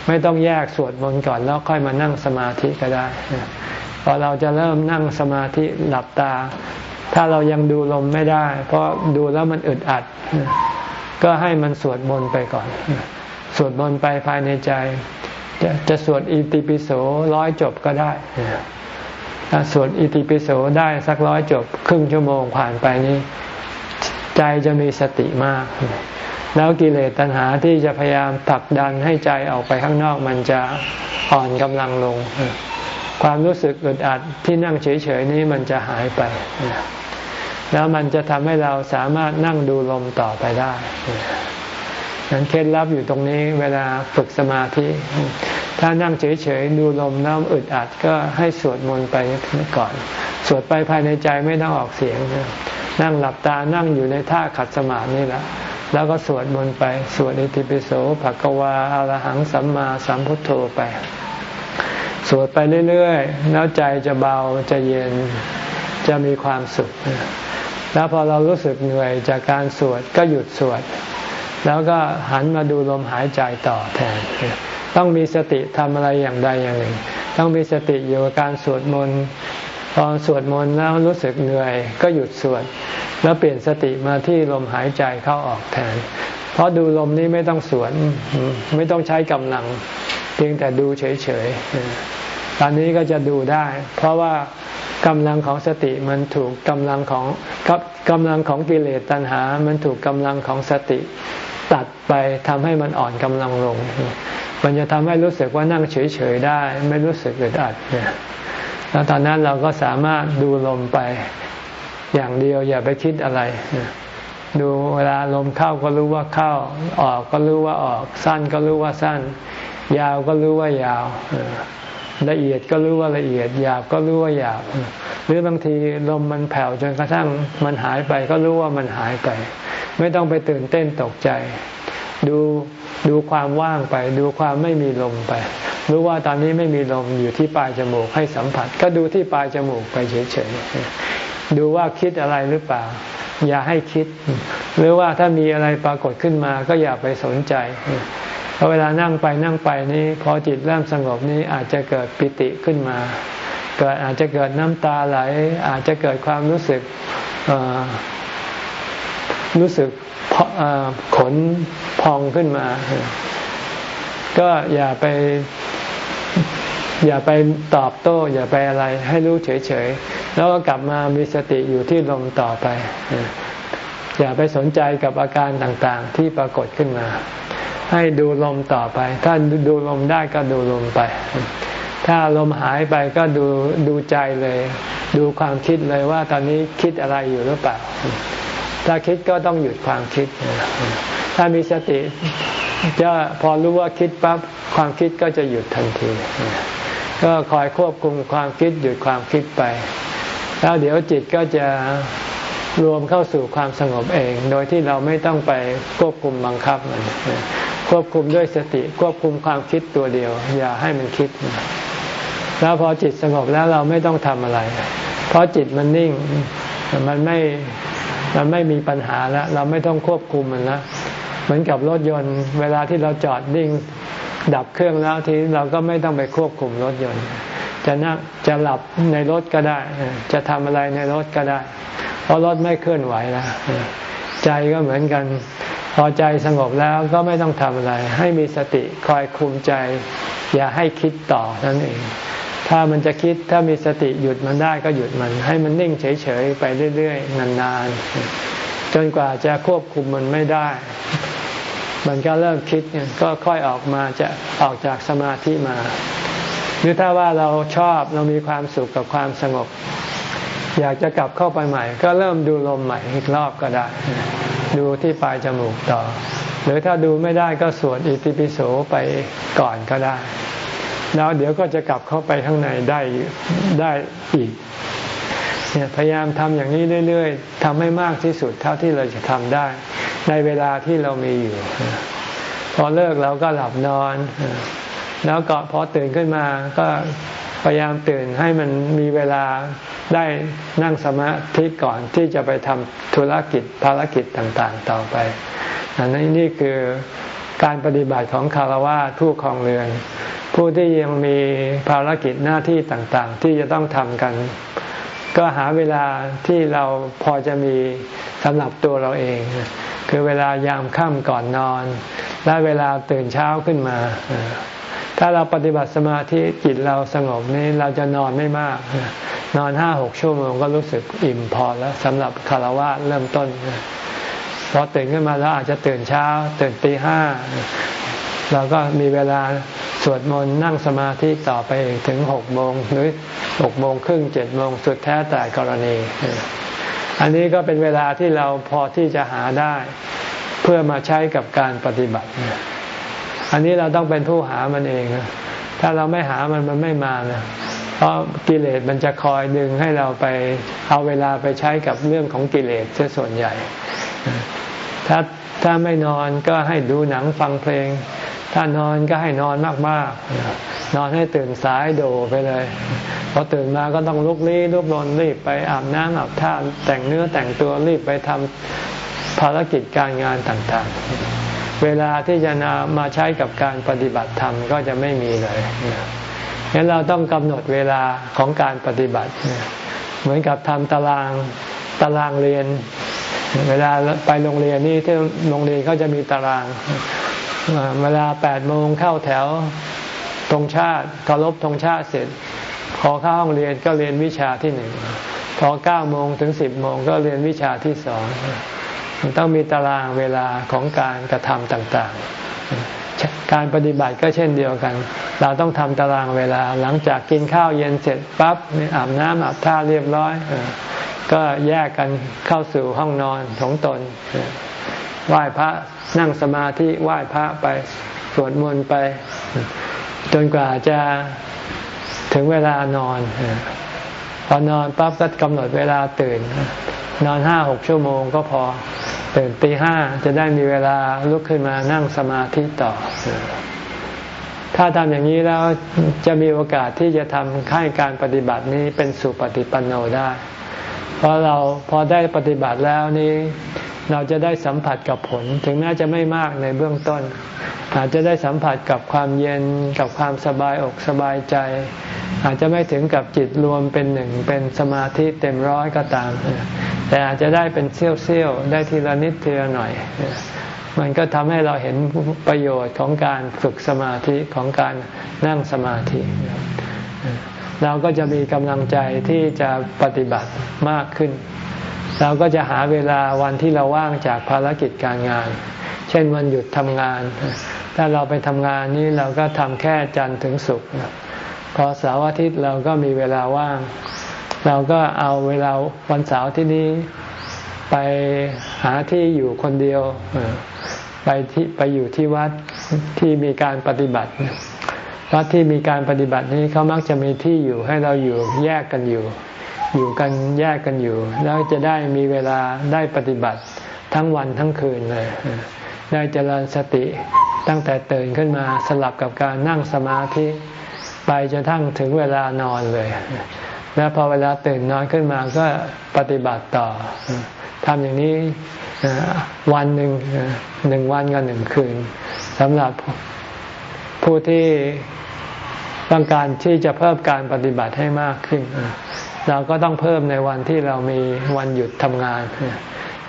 ไม่ต้องแยกสวดมนต์ก่อนแล้วค่อยมานั่งสมาธิก็ได้พอเราจะเริ่มนั่งสมาธิหลับตา ถ้าเรายังดูลมไม่ได้ เพราะดูแล้วมันอึดอัด ก็ให้มันสวดมนต์ไปก่อน สวดมนต์ไปภายในใจ จะจะสวดอิติปิโสร้อยจบก็ได้ถ้าสวดอิติปิโสได้สักร้อยจบ ครึ่งชั่วโมงผ่านไปนี้ ใจจะมีสติมาก แล้วกิเลสตัณหาที่จะพยายามผลักดันให้ใจออกไปข้างนอกมันจะอ่อนกำลังลง ความรู้สึกอึดอัดที่นั่งเฉยๆนี้มันจะหายไป แล้วมันจะทำให้เราสามารถนั่งดูลมต่อไปได้นั้นเคล็ดลับอยู่ตรงนี้เวลาฝึกสมาธิ ถ้านั่งเฉยๆดูลมน้ำอึดอัดก็ให้สวดมนต์ไปก่อน สวดไปภายในใจไม่ต้องออกเสียง นั่งหลับตานั่งอยู่ในท่าขัดสมาธินี่แหละแล้วก็สวดมนต์ไป สวดอิติปิโสภะกวาอารหังสัมมาสัมพุทโธไป สวดไปเรื่อยๆ แล้วใจจะเบาจะเย็นจะมีความสุข แล้วพอเรารู้สึกเหนื่อยจากการสวดก็หยุดสวด แล้วก็หันมาดูลมหายใจต่อแทน ต้องมีสติทำอะไรอย่างใดอย่างหนึ่ง ต้องมีสติอยู่กับการสวดมนต์ พอสวดมนต์แล้วรู้สึกเหนื่อยก็หยุดสวด แล้วเปลี่ยนสติมาที่ลมหายใจเข้าออกแทน เพราะดูลมนี้ไม่ต้องสวดไม่ต้องใช้กำลัง เพียงแต่ดูเฉยๆตอนนี้ก็จะดูได้ เพราะว่ากำลังของสติมันถูกกำลังของกำลังของกิเลสตัณหา มันถูกกำลังของสติตัดไปทำให้มันอ่อนกำลังลง มันจะทำให้รู้สึกว่านั่งเฉยๆได้ ไม่รู้สึกอึดอัดเนี่ย แล้วตอนนั้นเราก็สามารถดูลมไปอย่างเดียวอย่าไปคิดอะไรดูเวลาลมเข้าก็รู้ว่าเข้า ออกก็รู้ว่าออก สั้นก็รู้ว่าสั้น ยาวก็รู้ว่ายาวละเอียดก็รู้ว่าละเอียดหยาบก็รู้ว่าหยาบหรือบางทีลมมันแผ่วจนกระทั่งมันหายไปก็รู้ว่ามันหายไป ไม่ต้องไปตื่นเต้นตกใจ ดูดูความว่างไป ดูความไม่มีลมไป รู้ว่าตอนนี้ไม่มีลมอยู่ที่ปลายจมูกให้สัมผัส ก็ดูที่ปลายจมูกไปเฉยๆดูว่าคิดอะไรหรือเปล่า อย่าให้คิด หรือว่าถ้ามีอะไรปรากฏขึ้นมาก็อย่าไปสนใจพอเวลานั่งไปนั่งไปนี้พอจิตเริ่มสงบนี้อาจจะเกิดปิติขึ้นมา เกิดอาจจะเกิดน้ำตาไหล อาจจะเกิดความรู้สึกรู้สึกขนพองขึ้นมา ก็อย่าไป อย่าไปตอบโต้ อย่าไปอะไร ให้รู้เฉยๆ แล้วก็กลับมามีสติอยู่ที่ลมต่อไป อย่าไปสนใจกับอาการต่างๆ ที่ปรากฏขึ้นมา ให้ดูลมต่อไป ถ้าดูลมได้ก็ดูลมไป ถ้าลมหายไปก็ดูดูใจเลย ดูความคิดเลยว่าตอนนี้คิดอะไรอยู่หรือเปล่าถ้าคิดก็ต้องหยุดความคิด ถ้ามีสติ จะพอรู้ว่าคิดปั๊บความคิดก็จะหยุดทันที ก็คอยควบคุมความคิดหยุดความคิดไป แล้วเดี๋ยวจิตก็จะรวมเข้าสู่ความสงบเอง โดยที่เราไม่ต้องไปควบคุมบังคับมัน ควบคุมด้วยสติควบคุมความคิดตัวเดียว อย่าให้มันคิด แล้วพอจิตสงบแล้วเราไม่ต้องทำอะไร เพราะจิตมันนิ่งมันไม่มันไม่มีปัญหาแล้ว เราไม่ต้องควบคุมมันแล้ว เหมือนกับรถยนต์เวลาที่เราจอดนิ่ง ดับเครื่องแล้วทีเราก็ไม่ต้องไปควบคุมรถยนต์ จะนั่งจะหลับในรถก็ได้ จะทำอะไรในรถก็ได้ เพราะรถไม่เคลื่อนไหวแล้วใจก็เหมือนกันพอใจสงบแล้วก็ไม่ต้องทำอะไร ให้มีสติคอยคุมใจ อย่าให้คิดต่อนั่นเอง ถ้ามันจะคิดถ้ามีสติหยุดมันได้ก็หยุดมัน ให้มันนิ่งเฉยๆไปเรื่อยๆนานๆ จนกว่าจะควบคุมมันไม่ได้ มันก็เริ่มคิดก็ค่อยออกมาจะออกจากสมาธิมาหรือถ้าว่าเราชอบเรามีความสุขกับความสงบ อยากจะกลับเข้าไปใหม่ ก็เริ่มดูลมใหม่อีกรอบก็ได้ ดูที่ปลายจมูกต่อ หรือถ้าดูไม่ได้ก็สวดอิติปิโสไปก่อนก็ได้ แล้วเดี๋ยวก็จะกลับเข้าไปข้างในได้ได้อีก พยายามทำอย่างนี้เรื่อยๆทำให้มากที่สุดเท่าที่เราจะทำได้ ในเวลาที่เรามีอยู่ พอเลิกเราก็หลับนอน แล้วก็พอตื่นขึ้นมาก็พยายามตื่นให้มันมีเวลาได้นั่งสมาธิก่อนที่จะไปทำธุรกิจภารกิจต่างๆ ต่อไป อันนี้นี่คือการปฏิบัติของคารวะผู้ครองเรือน ผู้ที่ยังมีภารกิจหน้าที่ต่างๆ ที่จะต้องทำกัน ก็หาเวลาที่เราพอจะมีสำหรับตัวเราเอง คือเวลายามค่ำก่อนนอน และเวลาตื่นเช้าขึ้นมา ถ้าเราปฏิบัติสมาธิจิตเราสงบนี้เราจะนอนไม่มาก นอนห้าหกชั่วโมงก็รู้สึกอิ่มพอแล้วสำหรับคารวะเริ่มต้นพอตื่นขึ้นมาแล้วอาจจะตื่นเช้า ตื่นตีห้า เราก็มีเวลาสวดมนต์นั่งสมาธิต่อไปอถึงหกโมงหรือหกโมงครึ่งเจ็ดโมงสุดแท้แต่กรณี อันนี้ก็เป็นเวลาที่เราพอที่จะหาได้ เพื่อมาใช้กับการปฏิบัติ อันนี้เราต้องเป็นผู้หามันเอง ถ้าเราไม่หามันมันไม่มานะเพราะกิเลสมันจะคอยดึงให้เราไปเอาเวลาไปใช้กับเรื่องของกิเลสเสียส่วนใหญ่ ถ้าถ้าไม่นอนก็ให้ดูหนังฟังเพลง ถ้านอนก็ให้นอนมากๆ นอนให้ตื่นสายโดไปเลย พอตื่นมาก็ต้องลุกลี้ลุกลนรีบไปอาบน้ำอาบท่าแต่งเนื้อแต่งตัวรีบไปทำภารกิจการงานต่างๆ เวลาที่จะนำมาใช้กับการปฏิบัติธรรมก็จะไม่มีเลยงั้นเราต้องกำหนดเวลาของการปฏิบัติ เหมือนกับทำตารางตารางเรียน เวลาไปโรงเรียนนี่ที่โรงเรียนเขาจะมีตาราง เวลาแปดโมงเข้าแถวธงชาติเคารพธงชาติเสร็จ ขอเข้าห้องเรียนก็เรียนวิชาที่หนึ่งพอเก้าโมงถึงสิบโมงก็เรียนวิชาที่สองมันต้องมีตารางเวลาของการกระทำต่างๆ การปฏิบัติก็เช่นเดียวกัน เราต้องทำตารางเวลาหลังจากกินข้าวเย็นเสร็จปั๊บอาบน้ำอาบท่าเรียบร้อย ก็แยกกันเข้าสู่ห้องนอนของตน ไหว้พระนั่งสมาธิไหว้พระไปสวดมนต์ไป จนกว่าจะถึงเวลานอนพอนอนปั๊บก็กำหนดเวลาตื่น นอนห้าหกชั่วโมงก็พอตื่นตีห้าจะได้มีเวลาลุกขึ้นมานั่งสมาธิต่อ ถ้าทำอย่างนี้แล้วจะมีโอกาสที่จะทำให้การปฏิบัตินี้เป็นสุปฏิปันโนได้ เพราะเราพอได้ปฏิบัติแล้วนี้ เราจะได้สัมผัสกับผล ถึงแม้จะไม่มากในเบื้องต้น อาจจะได้สัมผัสกับความเย็นกับความสบายอกสบายใจ อาจจะไม่ถึงกับจิตรวมเป็นหนึ่งเป็นสมาธิเต็มร้อยก็ตาม แต่อาจจะได้เป็นเสี้ยวๆได้ทีละนิดทีละหน่อย มันก็ทำให้เราเห็นประโยชน์ของการฝึกสมาธิของการนั่งสมาธิเราก็จะมีกำลังใจที่จะปฏิบัติมากขึ้น เราก็จะหาเวลาวันที่เราว่างจากภารกิจการงาน เช่นวันหยุดทำงาน ถ้าเราไปทำงานนี้เราก็ทำแค่จันทร์ถึงศุกร์พอเสาร์อาทิตย์เราก็มีเวลาว่าง เราก็เอาเวลาวันเสาร์ที่นี้ไปหาที่อยู่คนเดียวไปที่ไปอยู่ที่วัดที่มีการปฏิบัติวัดที่มีการปฏิบัตินี้เขามักจะมีที่อยู่ให้เราอยู่แยกกันอยู่ อยู่กันแยกกันอยู่ แล้วจะได้มีเวลาได้ปฏิบัติทั้งวันทั้งคืนเลย ได้เจริญสติตั้งแต่ตื่นขึ้นมาสลับกับการนั่งสมาธิไปจนทั้งถึงเวลานอนเลย แล้วพอเวลาตื่นนอนขึ้นมาก็ปฏิบัติต่อทำอย่างนี้วันหนึ่งหนึ่งวันกับหนึ่งคืนสำหรับผู้ที่ต้องการที่จะเพิ่มการปฏิบัติให้มากขึ้น เราก็ต้องเพิ่มในวันที่เรามีวันหยุดทำงาน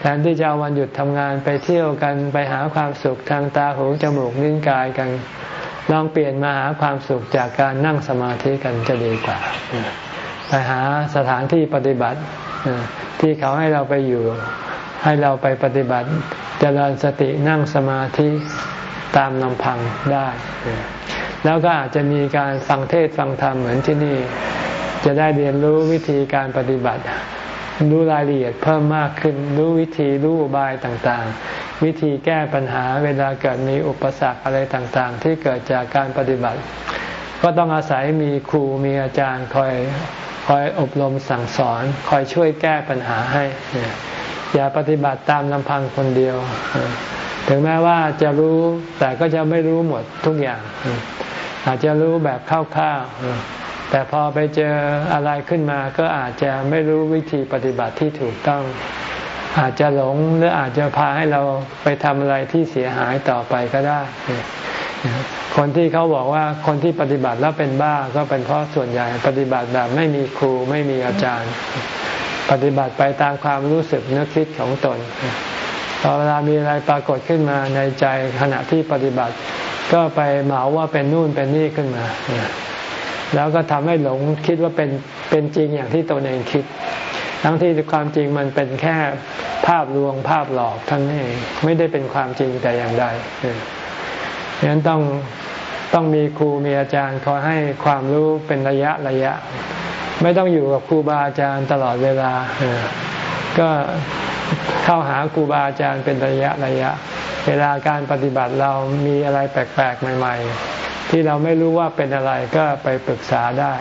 แทนที่จะเอาวันหยุดทำงานไปเที่ยวกันไปหาความสุขทางตาหูจมูกลิ้นกายกัน ลองเปลี่ยนมาหาความสุขจากการนั่งสมาธิกันจะดีกว่า ไปหาสถานที่ปฏิบัติที่เขาให้เราไปอยู่ให้เราไปปฏิบัติจเจริญสตินั่งสมาธิตามลำพังได้ แล้วก็อาจจะมีการฟังเทศฟังธรรมเหมือนที่นี่ จะได้เรียนรู้วิธีการปฏิบัติ รู้รายละเอียดเพิ่มมากขึ้น รู้วิธีรู้อุบายต่างๆ วิธีแก้ปัญหาเวลาเกิดมีอุปสรรคอะไรต่างๆ ที่เกิดจากการปฏิบัติ ก็ต้องอาศัยมีครูมีอาจารย์คอยคอยอบรมสั่งสอน คอยช่วยแก้ปัญหาให้ อย่าปฏิบัติตามลำพังคนเดียว ถึงแม้ว่าจะรู้แต่ก็จะไม่รู้หมดทุกอย่าง อาจจะรู้แบบคร่าวๆ แต่พอไปเจออะไรขึ้นมาก็อาจจะไม่รู้วิธีปฏิบัติที่ถูกต้อง อาจจะหลงหรืออาจจะพาให้เราไปทำอะไรที่เสียหายต่อไปก็ได้ คนที่เขาบอกว่าคนที่ปฏิบัติแล้วเป็นบ้าก็เป็นเพราะส่วนใหญ่ปฏิบัติแบบไม่มีครูไม่มีอาจารย์ ปฏิบัติไปตามความรู้สึกนึกคิดของตนพอเวลามีอะไรปรากฏขึ้นมาในใจขณะที่ปฏิบัติ ก็ไปเหมาว่าเป็นนู่นเป็นนี่ขึ้นมา แล้วก็ทำให้หลงคิดว่าเป็นเป็นจริงอย่างที่ตนเองคิด ทั้งที่ความจริงมันเป็นแค่ภาพลวงภาพหลอกทั้งนี้ไม่ได้เป็นความจริงแต่อย่างใดดังนั้นต้องต้องมีครูมีอาจารย์คอยให้ความรู้เป็นระยะระยะ ไม่ต้องอยู่กับครูบาอาจารย์ตลอดเวลา ก็เข้าหาครูบาอาจารย์เป็นระยะระยะ เวลาการปฏิบัติเรามีอะไรแปลกๆใหม่ ๆ ที่เราไม่รู้ว่าเป็นอะไรก็ไปปรึกษาได้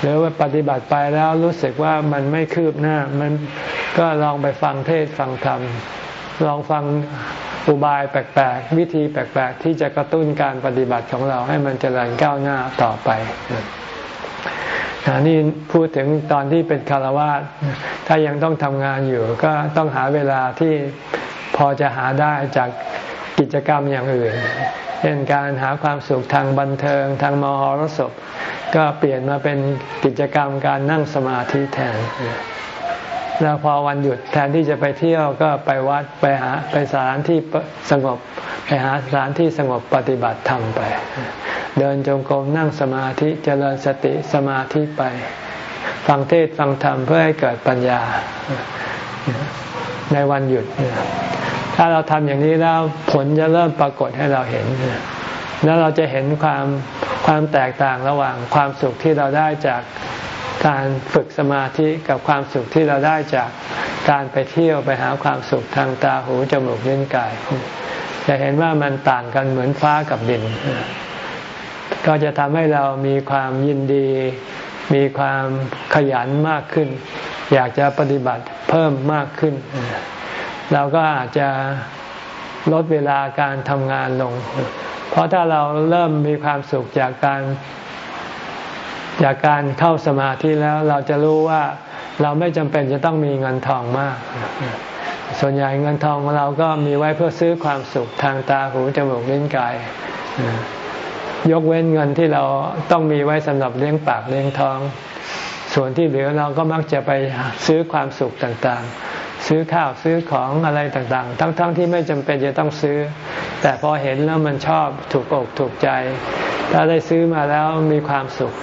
หรือว่าปฏิบัติไปแล้วรู้สึกว่ามันไม่คืบหน้า มันก็ลองไปฟังเทศฟังธรรม ลองฟังอุบายแปลกๆ วิธีแปลกๆ ที่จะกระตุ้นการปฏิบัติของเราให้มันเจริญก้าวหน้าต่อไปนี่พูดถึงตอนที่เป็นคารวะถ้ายังต้องทำงานอยู่ ก็ต้องหาเวลาที่พอจะหาได้จากกิจกรรมอย่างอื่น เช่นการหาความสุขทางบันเทิงทางมหรสพก็เปลี่ยนมาเป็นกิจกรรมการนั่งสมาธิแทน แล้วพอวันหยุดแทนที่จะไปเที่ยวก็ไปวัดไปหาไปสถานที่สงบไปหาสถานที่สงบปฏิบัติธรรมไป เดินจงกรมนั่งสมาธิเจริญสติสมาธิไป ฟังเทศฟังธรรมเพื่อให้เกิดปัญญาในวันหยุด ถ้าเราทำอย่างนี้แล้วผลจะเริ่มปรากฏให้เราเห็น แล้วเราจะเห็นความความแตกต่างระหว่างความสุขที่เราได้จากการฝึกสมาธิกับความสุขที่เราได้จากการไปเที่ยวไปหาความสุขทางตาหูจมูกลิ้นกาย จะเห็นว่ามันต่างกันเหมือนฟ้ากับดิน ก็จะทำให้เรามีความยินดี มีความขยันมากขึ้น อยากจะปฏิบัติเพิ่มมากขึ้น เราก็อาจจะลดเวลาการทำงานลง เพราะถ้าเราเริ่มมีความสุขจากการจากการเข้าสมาธิแล้วเราจะรู้ว่าเราไม่จำเป็นจะต้องมีเงินทองมาก ส่วนใหญ่เงินทองของเราก็มีไว้เพื่อซื้อความสุขทางตาหูจมูกลิ้นกายยกเว้นเงินที่เราต้องมีไว้สำหรับเลี้ยงปากเลี้ยงท้อง ส่วนที่เหลือเราก็มักจะไปซื้อความสุขต่างๆ ซื้อข้าวซื้อของอะไรต่างๆ ทั้งๆทที่ไม่จำเป็นจะต้องซื้อ แต่พอเห็นแล้วมันชอบถูกอกถูกใจ ถ้าได้ซื้อมาแล้วมีความสุข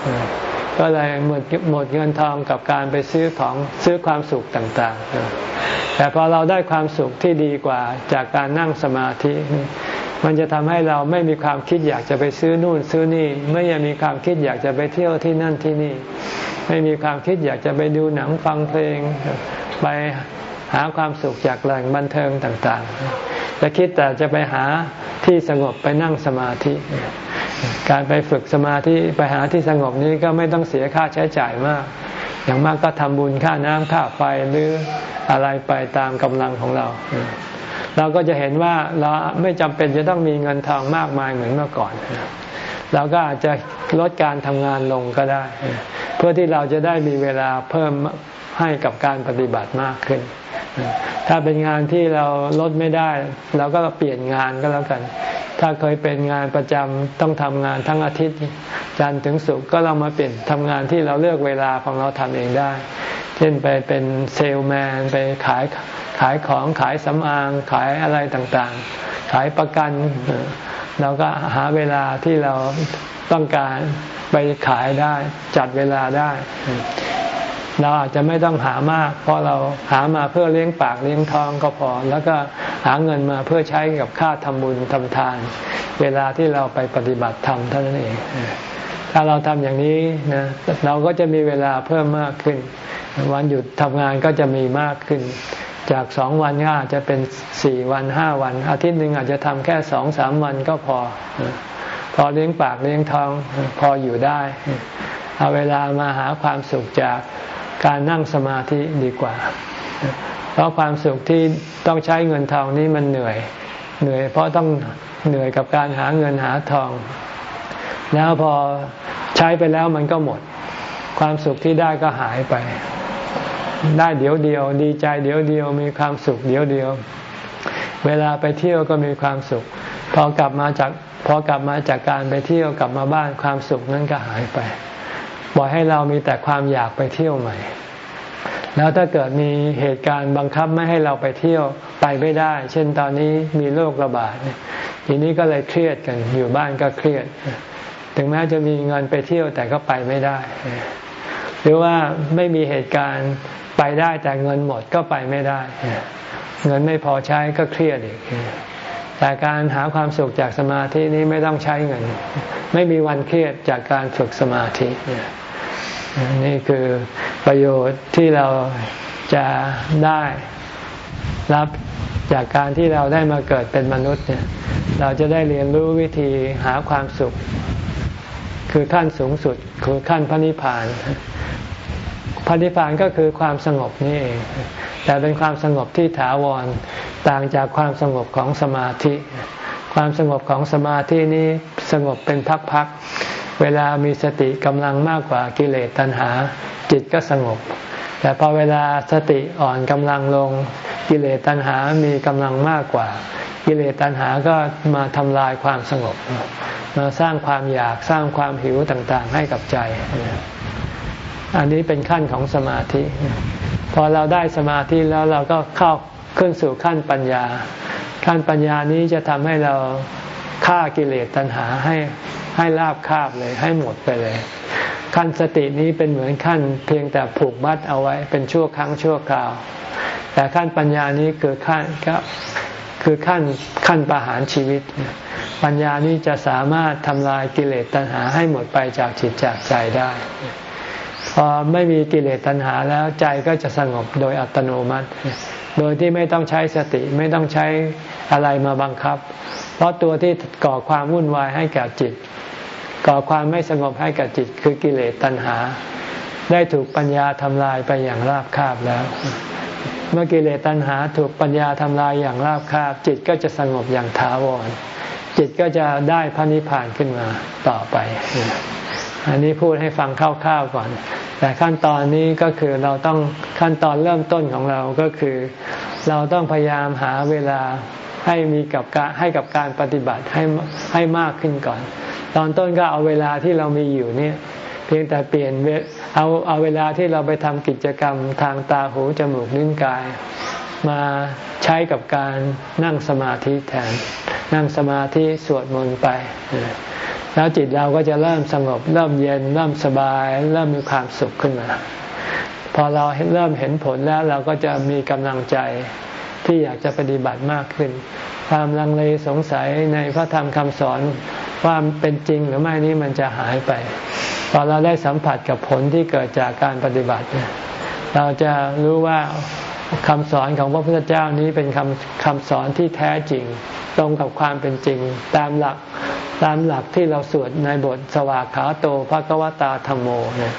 ก็เลยหมดหมดเงินทองกับการไปซื้อของซื้อความสุขต่างๆ แต่พอเราได้ความสุขที่ดีกว่าจากการนั่งสมาธิมันจะทำให้เราไม่มีความคิดอยากจะไปซื้อนู่นซื้อนี่ ไม่ยังมีความคิดอยากจะไปเที่ยวที่นั่นที่นี่ ไม่มีความคิดอยากจะไปดูหนังฟังเพลง ไป หาความสุขจากแหล่งบันเทิงต่างๆจะคิดแต่จะไปหาที่สงบไปนั่งสมาธิ การไปฝึกสมาธิไปหาที่สงบนี้ก็ไม่ต้องเสียค่าใช้จ่ายมาก อย่างมากก็ทำบุญค่าน้ำค่าไฟหรืออะไรไปตามกำลังของเรา เราก็จะเห็นว่าเราไม่จำเป็นจะต้องมีเงินทองมากมายเหมือนเมื่อก่อน เราก็อาจจะลดการทำงานลงก็ได้ เพื่อที่เราจะได้มีเวลาเพิ่ม ให้กับการปฏิบัติมากขึ้น ถ้าเป็นงานที่เราลดไม่ได้เราก็เปลี่ยนงานก็แล้วกัน ถ้าเคยเป็นงานประจำต้องทำงานทั้งอาทิตย์จันทร์ถึงศุกร์ก็เรามาเปลี่ยนทำงานที่เราเลือกเวลาของเราทำเองได้ เช่นไปเป็นเซลแมนไปขายขายของขายสำอางขายอะไรต่างๆ ขายประกันเราก็หาเวลาที่เราต้องการไปขายได้จัดเวลาได้ เราอาจจะไม่ต้องหามาก เพราะเราหามาเพื่อเลี้ยงปากเลี้ยงท้องก็พอ แล้วก็หาเงินมาเพื่อใช้กับค่าทำบุญทำทาน เวลาที่เราไปปฏิบัติธรรมเท่านั้นเอง ถ้าเราทำอย่างนี้นะเราก็จะมีเวลาเพิ่มมากขึ้น วันหยุดทำงานก็จะมีมากขึ้น จากสองวันก็อาจจะเป็นสี่วันห้าวัน อาทิตย์หนึ่งอาจจะทำแค่สองสามวันก็พอ พอเลี้ยงปากเลี้ยงท้องพออยู่ได้ เอาเวลามาหาความสุขจาก การนั่งสมาธิดีกว่า เพราะความสุขที่ต้องใช้เงินทองนี้มันเหนื่อย เหนื่อย เพราะต้องเหนื่อยกับการหาเงินหาทอง แล้วพอใช้ไปแล้วมันก็หมด ความสุขที่ได้ก็หายไป ได้เดี๋ยวเดียว ดีใจเดี๋ยวเดียว มีความสุขเดี๋ยวเดียว เวลาไปเที่ยวก็มีความสุข พอกลับมาจากพอกลับมาจากการไปเที่ยวกลับมาบ้านความสุขนั้นก็หายไป ปล่อยให้เรามีแต่ความอยากไปเที่ยวใหม่ แล้วถ้าเกิดมีเหตุการณ์บังคับไม่ให้เราไปเที่ยวไปไม่ได้ เช่นตอนนี้มีโรคระบาดทีนี้ก็เลยเครียดกันอยู่บ้านก็เครียด ถึงแม้จะมีเงินไปเที่ยวแต่ก็ไปไม่ได้ หรือว่าไม่มีเหตุการณ์ไปได้แต่เงินหมดก็ไปไม่ได้ เงินไม่พอใช้ก็เครียดอีก แต่การหาความสุขจากสมาธินี้ไม่ต้องใช้เงิน ไม่มีวันเครียดจากการฝึกสมาธินี่คือประโยชน์ที่เราจะได้รับจากการที่เราได้มาเกิดเป็นมนุษย์เนี่ย เราจะได้เรียนรู้วิธีหาความสุข คือขั้นสูงสุดคือขั้นพระนิพพาน พระนิพพานก็คือความสงบนี่เองแต่เป็นความสงบที่ถาวรต่างจากความสงบของสมาธิ ความสงบของสมาธินี้สงบเป็นพักๆเวลามีสติกำลังมากกว่ากิเลสตัณหา จิตก็สงบ แต่พอเวลาสติอ่อนกำลังลง กิเลสตัณหามีกำลังมากกว่ากิเลสตัณหาก็มาทำลายความสงบ มาสร้างความอยากสร้างความหิวต่างๆ ให้กับใจ อันนี้เป็นขั้นของสมาธิ พอเราได้สมาธิแล้วเราก็เข้าขึ้นสู่ขั้นปัญญา ขั้นปัญญานี้จะทำให้เราฆ่ากิเลสตัณหาให้ให้ลาบคาบเลยให้หมดไปเลย ขั้นสตินี้เป็นเหมือนขั้นเพียงแต่ผูกมัดเอาไว้เป็นชั่วครั้งชั่วคราว แต่ขั้นปัญญานี้คือขั้นก็คือขั้นขั้นประหารชีวิต ปัญญานี้จะสามารถทำลายกิเลสตัณหาให้หมดไปจากจิตจากใจได้ พอไม่มีกิเลสตัณหาแล้วใจก็จะสงบโดยอัตโนมัติ โดยที่ไม่ต้องใช้สติไม่ต้องใช้อะไรมาบังคับ เพราะตัวที่ก่อความวุ่นวายให้แก่จิต ก่อความไม่สงบให้แก่จิตคือกิเลสตัณหา ได้ถูกปัญญาทำลายไปอย่างราบคาบแล้ว เมื่อกิเลสตัณหาถูกปัญญาทำลายอย่างราบคาบ จิตก็จะสงบอย่างถาวรจิตก็จะได้พระนิพพานขึ้นมาต่อไป อันนี้พูดให้ฟังคร่าวๆก่อน แต่ขั้นตอนนี้ก็คือเราต้องขั้นตอนเริ่มต้นของเราก็คือ เราต้องพยายามหาเวลาให้มีกับการให้กับการปฏิบัติให้ให้มากขึ้นก่อน ตอนต้นก็เอาเวลาที่เรามีอยู่เนี่ยเพียงแต่เปลี่ยนเอาเอาเวลาที่เราไปทำกิจกรรมทางตาหูจมูกนิ้วกาย มาใช้กับการนั่งสมาธิแทน นั่งสมาธิสวดมนต์ไป แล้วจิตเราก็จะเริ่มสงบ เริ่มเย็น เริ่มสบาย เริ่มมีความสุขขึ้นมา พอเราเริ่มเห็นผลแล้วเราก็จะมีกำลังใจที่อยากจะปฏิบัติมากขึ้น ความลังเลสงสัยในพระธรรมคำสอนว่าเป็นจริงหรือไม่นี้มันจะหายไป พอเราได้สัมผัสกับผลที่เกิดจากการปฏิบัติ เราจะรู้ว่าคำสอนของพระพุทธเจ้านี้เป็นคำคำสอนที่แท้จริง ตรงกับความเป็นจริง ตามหลัก ตามหลักที่เราสวดในบทสวากขาโตภควตาธรรมโมเนี่ย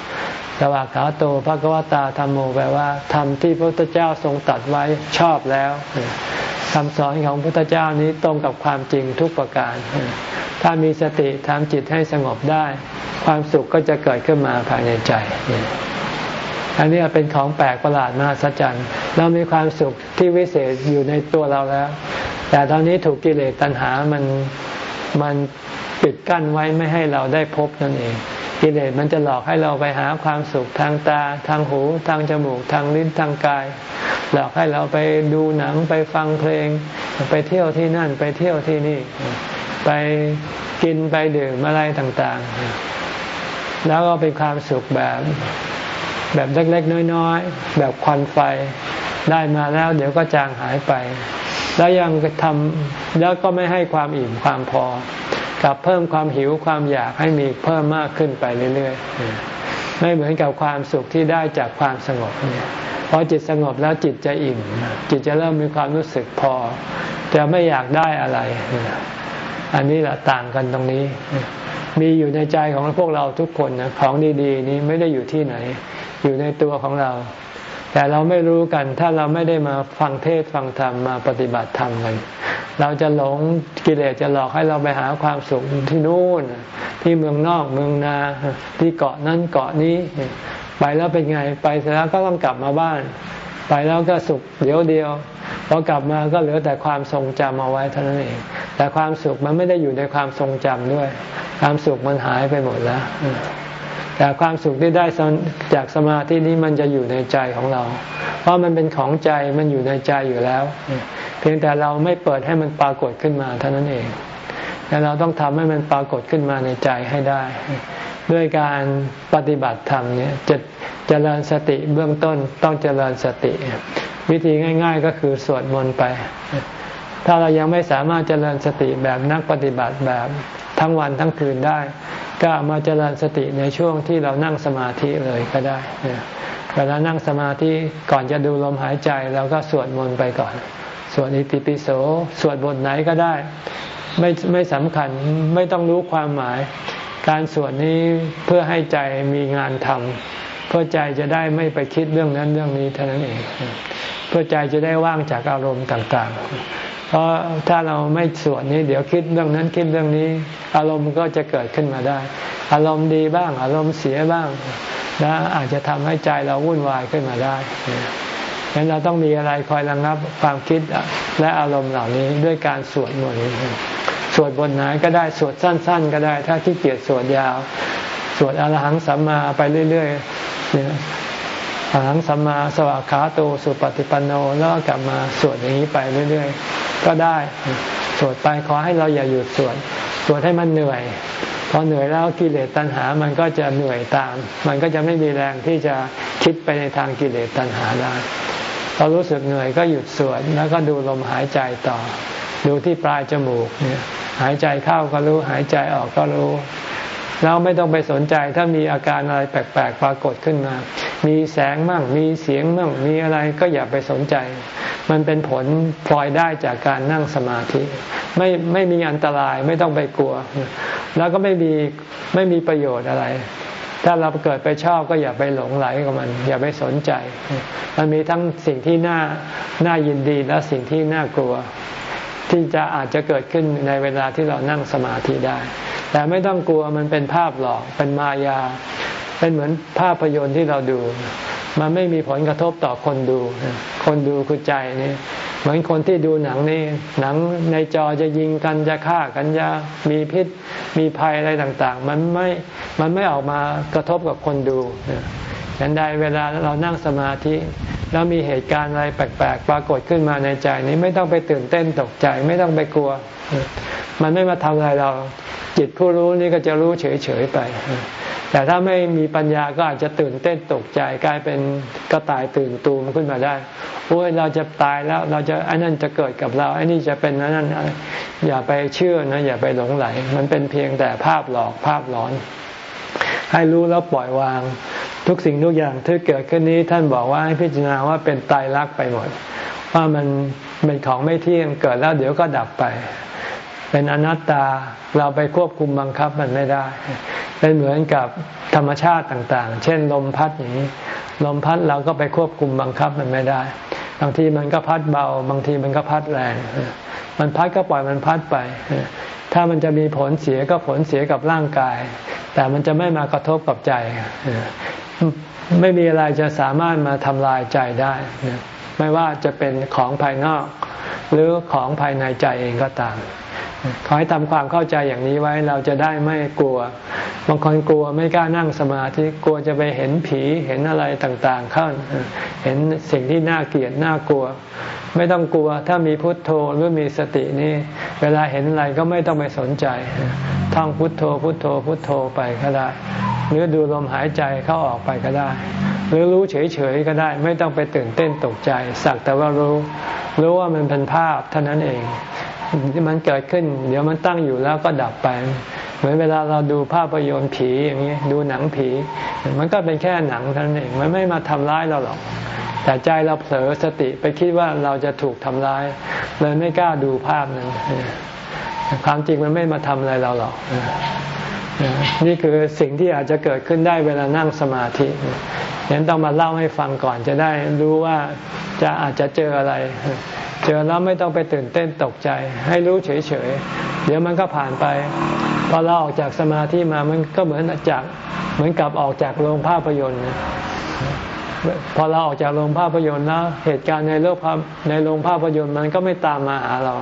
สวากขาโตภควตาธรรมโมแปลว่าธรรมที่พระพุทธเจ้าทรงตัดไว้ชอบแล้วคำสอนของพระพุทธเจ้านี้ตรงกับความจริงทุกประการ ถ้ามีสติทำจิตให้สงบได้ ความสุขก็จะเกิดขึ้นมาภายในใจ อันนี้เป็นของแปลกประหลาดมากสัจจันเรามีความสุขที่วิเศษอยู่ในตัวเราแล้ว แต่ตอนนี้ถูกกิเลสตัณหามันมัน ปิดกั้นไว้ไม่ให้เราได้พบนั่นเอง กิเลสมันจะหลอกให้เราไปหาความสุขทางตา ทางหู ทางจมูก ทางลิ้น ทางกาย หลอกให้เราไปดูหนัง ไปฟังเพลง ไปเที่ยวที่นั่น ไปเที่ยวที่นี่ ไปกิน ไปดื่มอะไรต่างๆ แล้วก็เป็นความสุขแบบแบบเล็กๆ น้อยๆ แบบควันไฟ ได้มาแล้วเดี๋ยวก็จางหายไป แล้วยังทำแล้วก็ไม่ให้ความอิ่มความพอ กับเพิ่มความหิวความอยากให้มีเพิ่มมากขึ้นไปเรื่อยๆไม่เหมือนกับความสุขที่ได้จากความสงบเนี่ยพอจิตสงบแล้วจิตจะอิ่ม จิตจะเริ่มมีความรู้สึกพอ จะไม่อยากได้อะไร อันนี้แหละต่างกันตรงนี้ มีอยู่ในใจของพวกเราทุกคนนะของดี ๆ นี้ไม่ได้อยู่ที่ไหน อยู่ในตัวของเรา แต่เราไม่รู้กันถ้าเราไม่ได้มาฟังเทศฟังธรรมมาปฏิบัติธรรมกัน เราจะหลงกิเลสจะหลอกให้เราไปหาความสุขที่นู่น ที่เมืองนอกเมืองนา ที่เกาะนั้นเกาะนี้ ไปแล้วเป็นไงไปเสร็จแล้วก็ต้องกลับมาบ้าน ไปแล้วก็สุขเดียวเดียวพอกลับมาก็เหลือแต่ความทรงจำเอาไว้เท่านั้นเอง แต่ความสุขมันไม่ได้อยู่ในความทรงจำด้วย ความสุขมันหายไปหมดแล้ว แต่ความสุขที่ได้จากสมาธินี้มันจะอยู่ในใจของเรา เพราะมันเป็นของใจมันอยู่ในใจอยู่แล้ว เพียงแต่เราไม่เปิดให้มันปรากฏขึ้นมาเท่านั้นเองแต่เราต้องทำให้มันปรากฏขึ้นมาในใจให้ได้ ด้วยการปฏิบัติธรรมเนี่ยจะเจริญสติเบื้องต้นต้องเจริญสติ วิธีง่าย ๆ ก็คือสวดมนต์ไป ถ้าเรายังไม่สามารถเจริญสติแบบนักปฏิบัติแบบทั้งวันทั้งคืนได้ ก็มาเจริญสติในช่วงที่เรานั่งสมาธิเลยก็ได้เวลานั่งสมาธิก่อนจะดูลมหายใจเราก็สวดมนต์ไปก่อน สวดอิติปิโสสวดบทไหนก็ได้ไม่ไม่สำคัญไม่ต้องรู้ความหมาย การสวดนี้เพื่อให้ใจมีงานทำเพื่อใจจะได้ไม่ไปคิดเรื่องนั้นเรื่องนี้เท่านั้นเอง เพื่อใจจะได้ว่างจากอารมณ์ต่างๆ เพราะถ้าเราไม่สวดนี้เดี๋ยวคิดเรื่องนั้นคิดเรื่องนี้ อารมณ์ก็จะเกิดขึ้นมาได้ อารมณ์ดีบ้าง อารมณ์เสียบ้างและอาจจะทำให้ใจเราวุ่นวายขึ้นมาได้ฉะนั้นเราต้องมีอะไรคอยระงับความคิดและอารมณ์เหล่านี้ด้วยการสวดมนต์สวดบทไหนก็ได้สวดสั้น ๆ ก็ได้ ถ้าที่เกียจสวดยาว สวดอรหังสัมมาไปเรื่อยๆ เนี่ยอรหังสัมมาสวากขาโตสุปฏิปันโนแล้วกลับมาสวดอย่างนี้ไปเรื่อยๆ ก็ได้สวดไปขอให้เราอย่าหยุดสวดสวดให้มันเหนื่อยพอเหนื่อยแล้วกิเลสตัณหา มันก็จะเหนื่อยตาม มันก็จะไม่มีแรงที่จะคิดไปในทางกิเลสตัณหาได้พอรู้สึกเหนื่อยก็หยุดสวดแล้วก็ดูลมหายใจต่อ ดูที่ปลายจมูกเนี่ยหายใจเข้าก็รู้หายใจออกก็รู้ แล้วไม่ต้องไปสนใจถ้ามีอาการอะไรแปลกๆ ปรากฏขึ้นมา มีแสงมั่ง มีเสียงมั่ง มีอะไรก็อย่าไปสนใจ มันเป็นผลพลอยได้จากการนั่งสมาธิ ไม่ไม่มีอันตรายไม่ต้องไปกลัว แล้วก็ไม่มีไม่มีประโยชน์อะไร ถ้าเราเกิดไปชอบก็อย่าไปหลงไหลกับมัน อย่าไปสนใจ มันมีทั้งสิ่งที่น่าน่ายินดีและสิ่งที่น่ากลัว ที่จะอาจจะเกิดขึ้นในเวลาที่เรานั่งสมาธิได้ แต่ไม่ต้องกลัวมันเป็นภาพหลอกเป็นมายา เป็นเหมือนภาพยนตร์ที่เราดู มันไม่มีผลกระทบต่อคนดู คนดูคือใจนี่เหมือนคนที่ดูหนังนี่หนังในจอจะยิงกันจะฆ่ากันจะมีพิษมีภัยอะไรต่าง ๆ มันไม่มันไม่ออกมากระทบกับคนดู ฉันใดเวลาเรานั่งสมาธิ แล้วมีเหตุการณ์อะไรแปลกๆ ปรากฏขึ้นมาในใจนี้ไม่ต้องไปตื่นเต้นตกใจไม่ต้องไปกลัว มันไม่มาทำอะไรเรา จิตผู้รู้นี่ก็จะรู้เฉยๆไป แต่ถ้าไม่มีปัญญาก็อาจจะตื่นเต้นตกใจกลายเป็นกระต่ายตื่นตูมขึ้นมาได้โอ้ยเราจะตายแล้วเราจะอันนั้นจะเกิดกับเราอันนี้จะเป็นนั้นอย่าไปเชื่อนะอย่าไปหลงไหล มันเป็นเพียงแต่ภาพหลอกภาพหลอน ให้รู้แล้วปล่อยวาง ทุกสิ่งทุกอย่างที่เกิดขึ้นนี้ท่านบอกว่าให้พิจารณาว่าเป็นตายรักไปหมด ว่ามันเป็นของไม่เที่ยงเกิดแล้วเดี๋ยวก็ดับไป เป็นอนัตตาเราไปควบคุมบังคับมันไม่ได้ เป็นเหมือนกับธรรมชาติต่างๆ เช่นลมพัดอย่างนี้ ลมพัดเราก็ไปควบคุมบังคับมันไม่ได้ บางทีมันก็พัดเบา บางทีมันก็พัดแรง มันพัดก็ปล่อยมันพัดไป ถ้ามันจะมีผลเสียก็ผลเสียกับร่างกาย แต่มันจะไม่มากระทบกับใจ ไม่มีอะไรจะสามารถมาทำลายใจได้ไม่ว่าจะเป็นของภายนอก หรือของภายในใจเองก็ตาม ขอให้ทำความเข้าใจอย่างนี้ไว้เราจะได้ไม่กลัว บางคนกลัวไม่กล้านั่งสมาธิกลัวจะไปเห็นผีเห็นอะไรต่างๆเข้าเห็นสิ่งที่น่าเกลียดน่ากลัว ไม่ต้องกลัวถ้ามีพุทโธหรือมีสตินี่เวลาเห็นอะไรก็ไม่ต้องไปสนใจท่องพุทโธพุทโธพุทโธไปก็ได้ หรือดูลมหายใจเข้าออกไปก็ได้ หรือรู้เฉยๆก็ได้ ไม่ต้องไปตื่นเต้นตกใจ สักแต่ว่ารู้ รู้ว่ามันเป็นภาพเท่านั้นเอง ที่มันเกิดขึ้น เดี๋ยวมันตั้งอยู่แล้วก็ดับไป เหมือนเวลาเราดูภาพยนตร์ผีอย่างนี้ดูหนังผี มันก็เป็นแค่หนังเท่านั้นเองมันไม่มาทำร้ายเราหรอก แต่ใจเราเผลอสติไปคิดว่าเราจะถูกทำร้ายเลยไม่กล้าดูภาพนั้นความจริงมันไม่มาทำอะไรเราหรอก นี่คือสิ่งที่อาจจะเกิดขึ้นได้เวลานั่งสมาธิฉะนั้นต้องมาเล่าให้ฟังก่อนจะได้รู้ว่าจะอาจจะเจออะไร เจอแล้วไม่ต้องไปตื่นเต้นตกใจ ให้รู้เฉยๆ เดี๋ยวมันก็ผ่านไป พอเราออกจากสมาธิมามันก็เหมือนจากเหมือนกับออกจากโรงภาพยนตร์พอเราออกจากโรงภาพยนตร์แล้วเหตุการณ์ในโลกภาพในโรงภาพยนตร์มันก็ไม่ตามมาหาเรา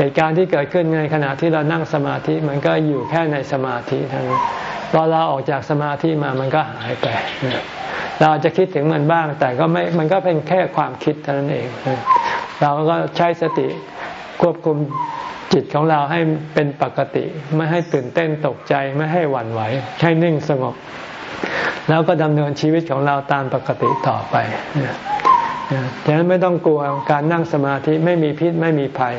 เหตุการณ์ที่เกิดขึ้นในขณะที่เรานั่งสมาธิมันก็อยู่แค่ในสมาธิเท่านั้นพอเราออกจากสมาธิมามันก็หายไป เราจะคิดถึงมันบ้าง แต่ก็ไม่มันก็เป็นแค่ความคิดเท่านั้นเอง เราก็ใช้สติควบคุมจิตของเราให้เป็นปกติ ไม่ให้ตื่นเต้นตกใจไม่ให้หวั่นไหวให้นิ่งสงบ แล้วก็ดำเนินชีวิตของเราตามปกติต่อไป ดังนั้นไม่ต้องกลัวการนั่งสมาธิไม่มีพิษไม่มีภัย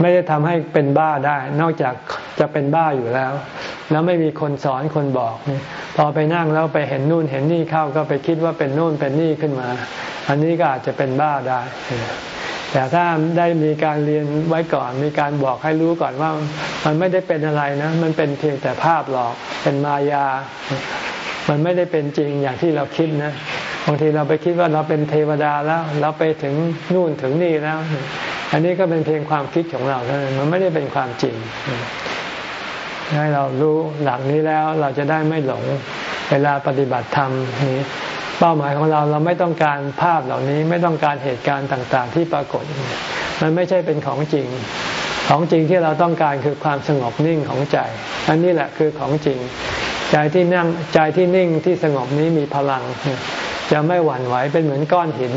ไม่ได้ทำให้เป็นบ้าได้ นอกจากจะเป็นบ้าอยู่แล้ว แล้วไม่มีคนสอนคนบอก พอไปนั่งแล้วไปเห็นนู่นเห็นนี่เข้าก็ไปคิดว่าเป็นนู่นเป็นนี่ขึ้นมา อันนี้ก็อาจจะเป็นบ้าได้แต่ถ้าได้มีการเรียนไว้ก่อน มีการบอกให้รู้ก่อนว่า มันไม่ได้เป็นอะไรนะ มันเป็นเพียงแต่ภาพหลอก เป็นมายา มันไม่ได้เป็นจริงอย่างที่เราคิดนะ บางทีเราไปคิดว่าเราเป็นเทวดาแล้ว เราไปถึงนู่นถึงนี่แล้ว อันนี้ก็เป็นเพียงความคิดของเราเท่านั้นมันไม่ได้เป็นความจริงให้เรารู้หลักนี้แล้วเราจะได้ไม่หลงเวลาปฏิบัติธรรมนี้เป้าหมายของเราเราไม่ต้องการภาพเหล่านี้ไม่ต้องการเหตุการณ์ต่าง ๆ ที่ปรากฏ มันไม่ใช่เป็นของจริง ของจริงที่เราต้องการคือความสงบนิ่งของใจ อันนี้แหละคือของจริง ใจที่นั่งใจที่นิ่งที่สงบนี้มีพลัง จะไม่หวั่นไหวเป็นเหมือนก้อนหิน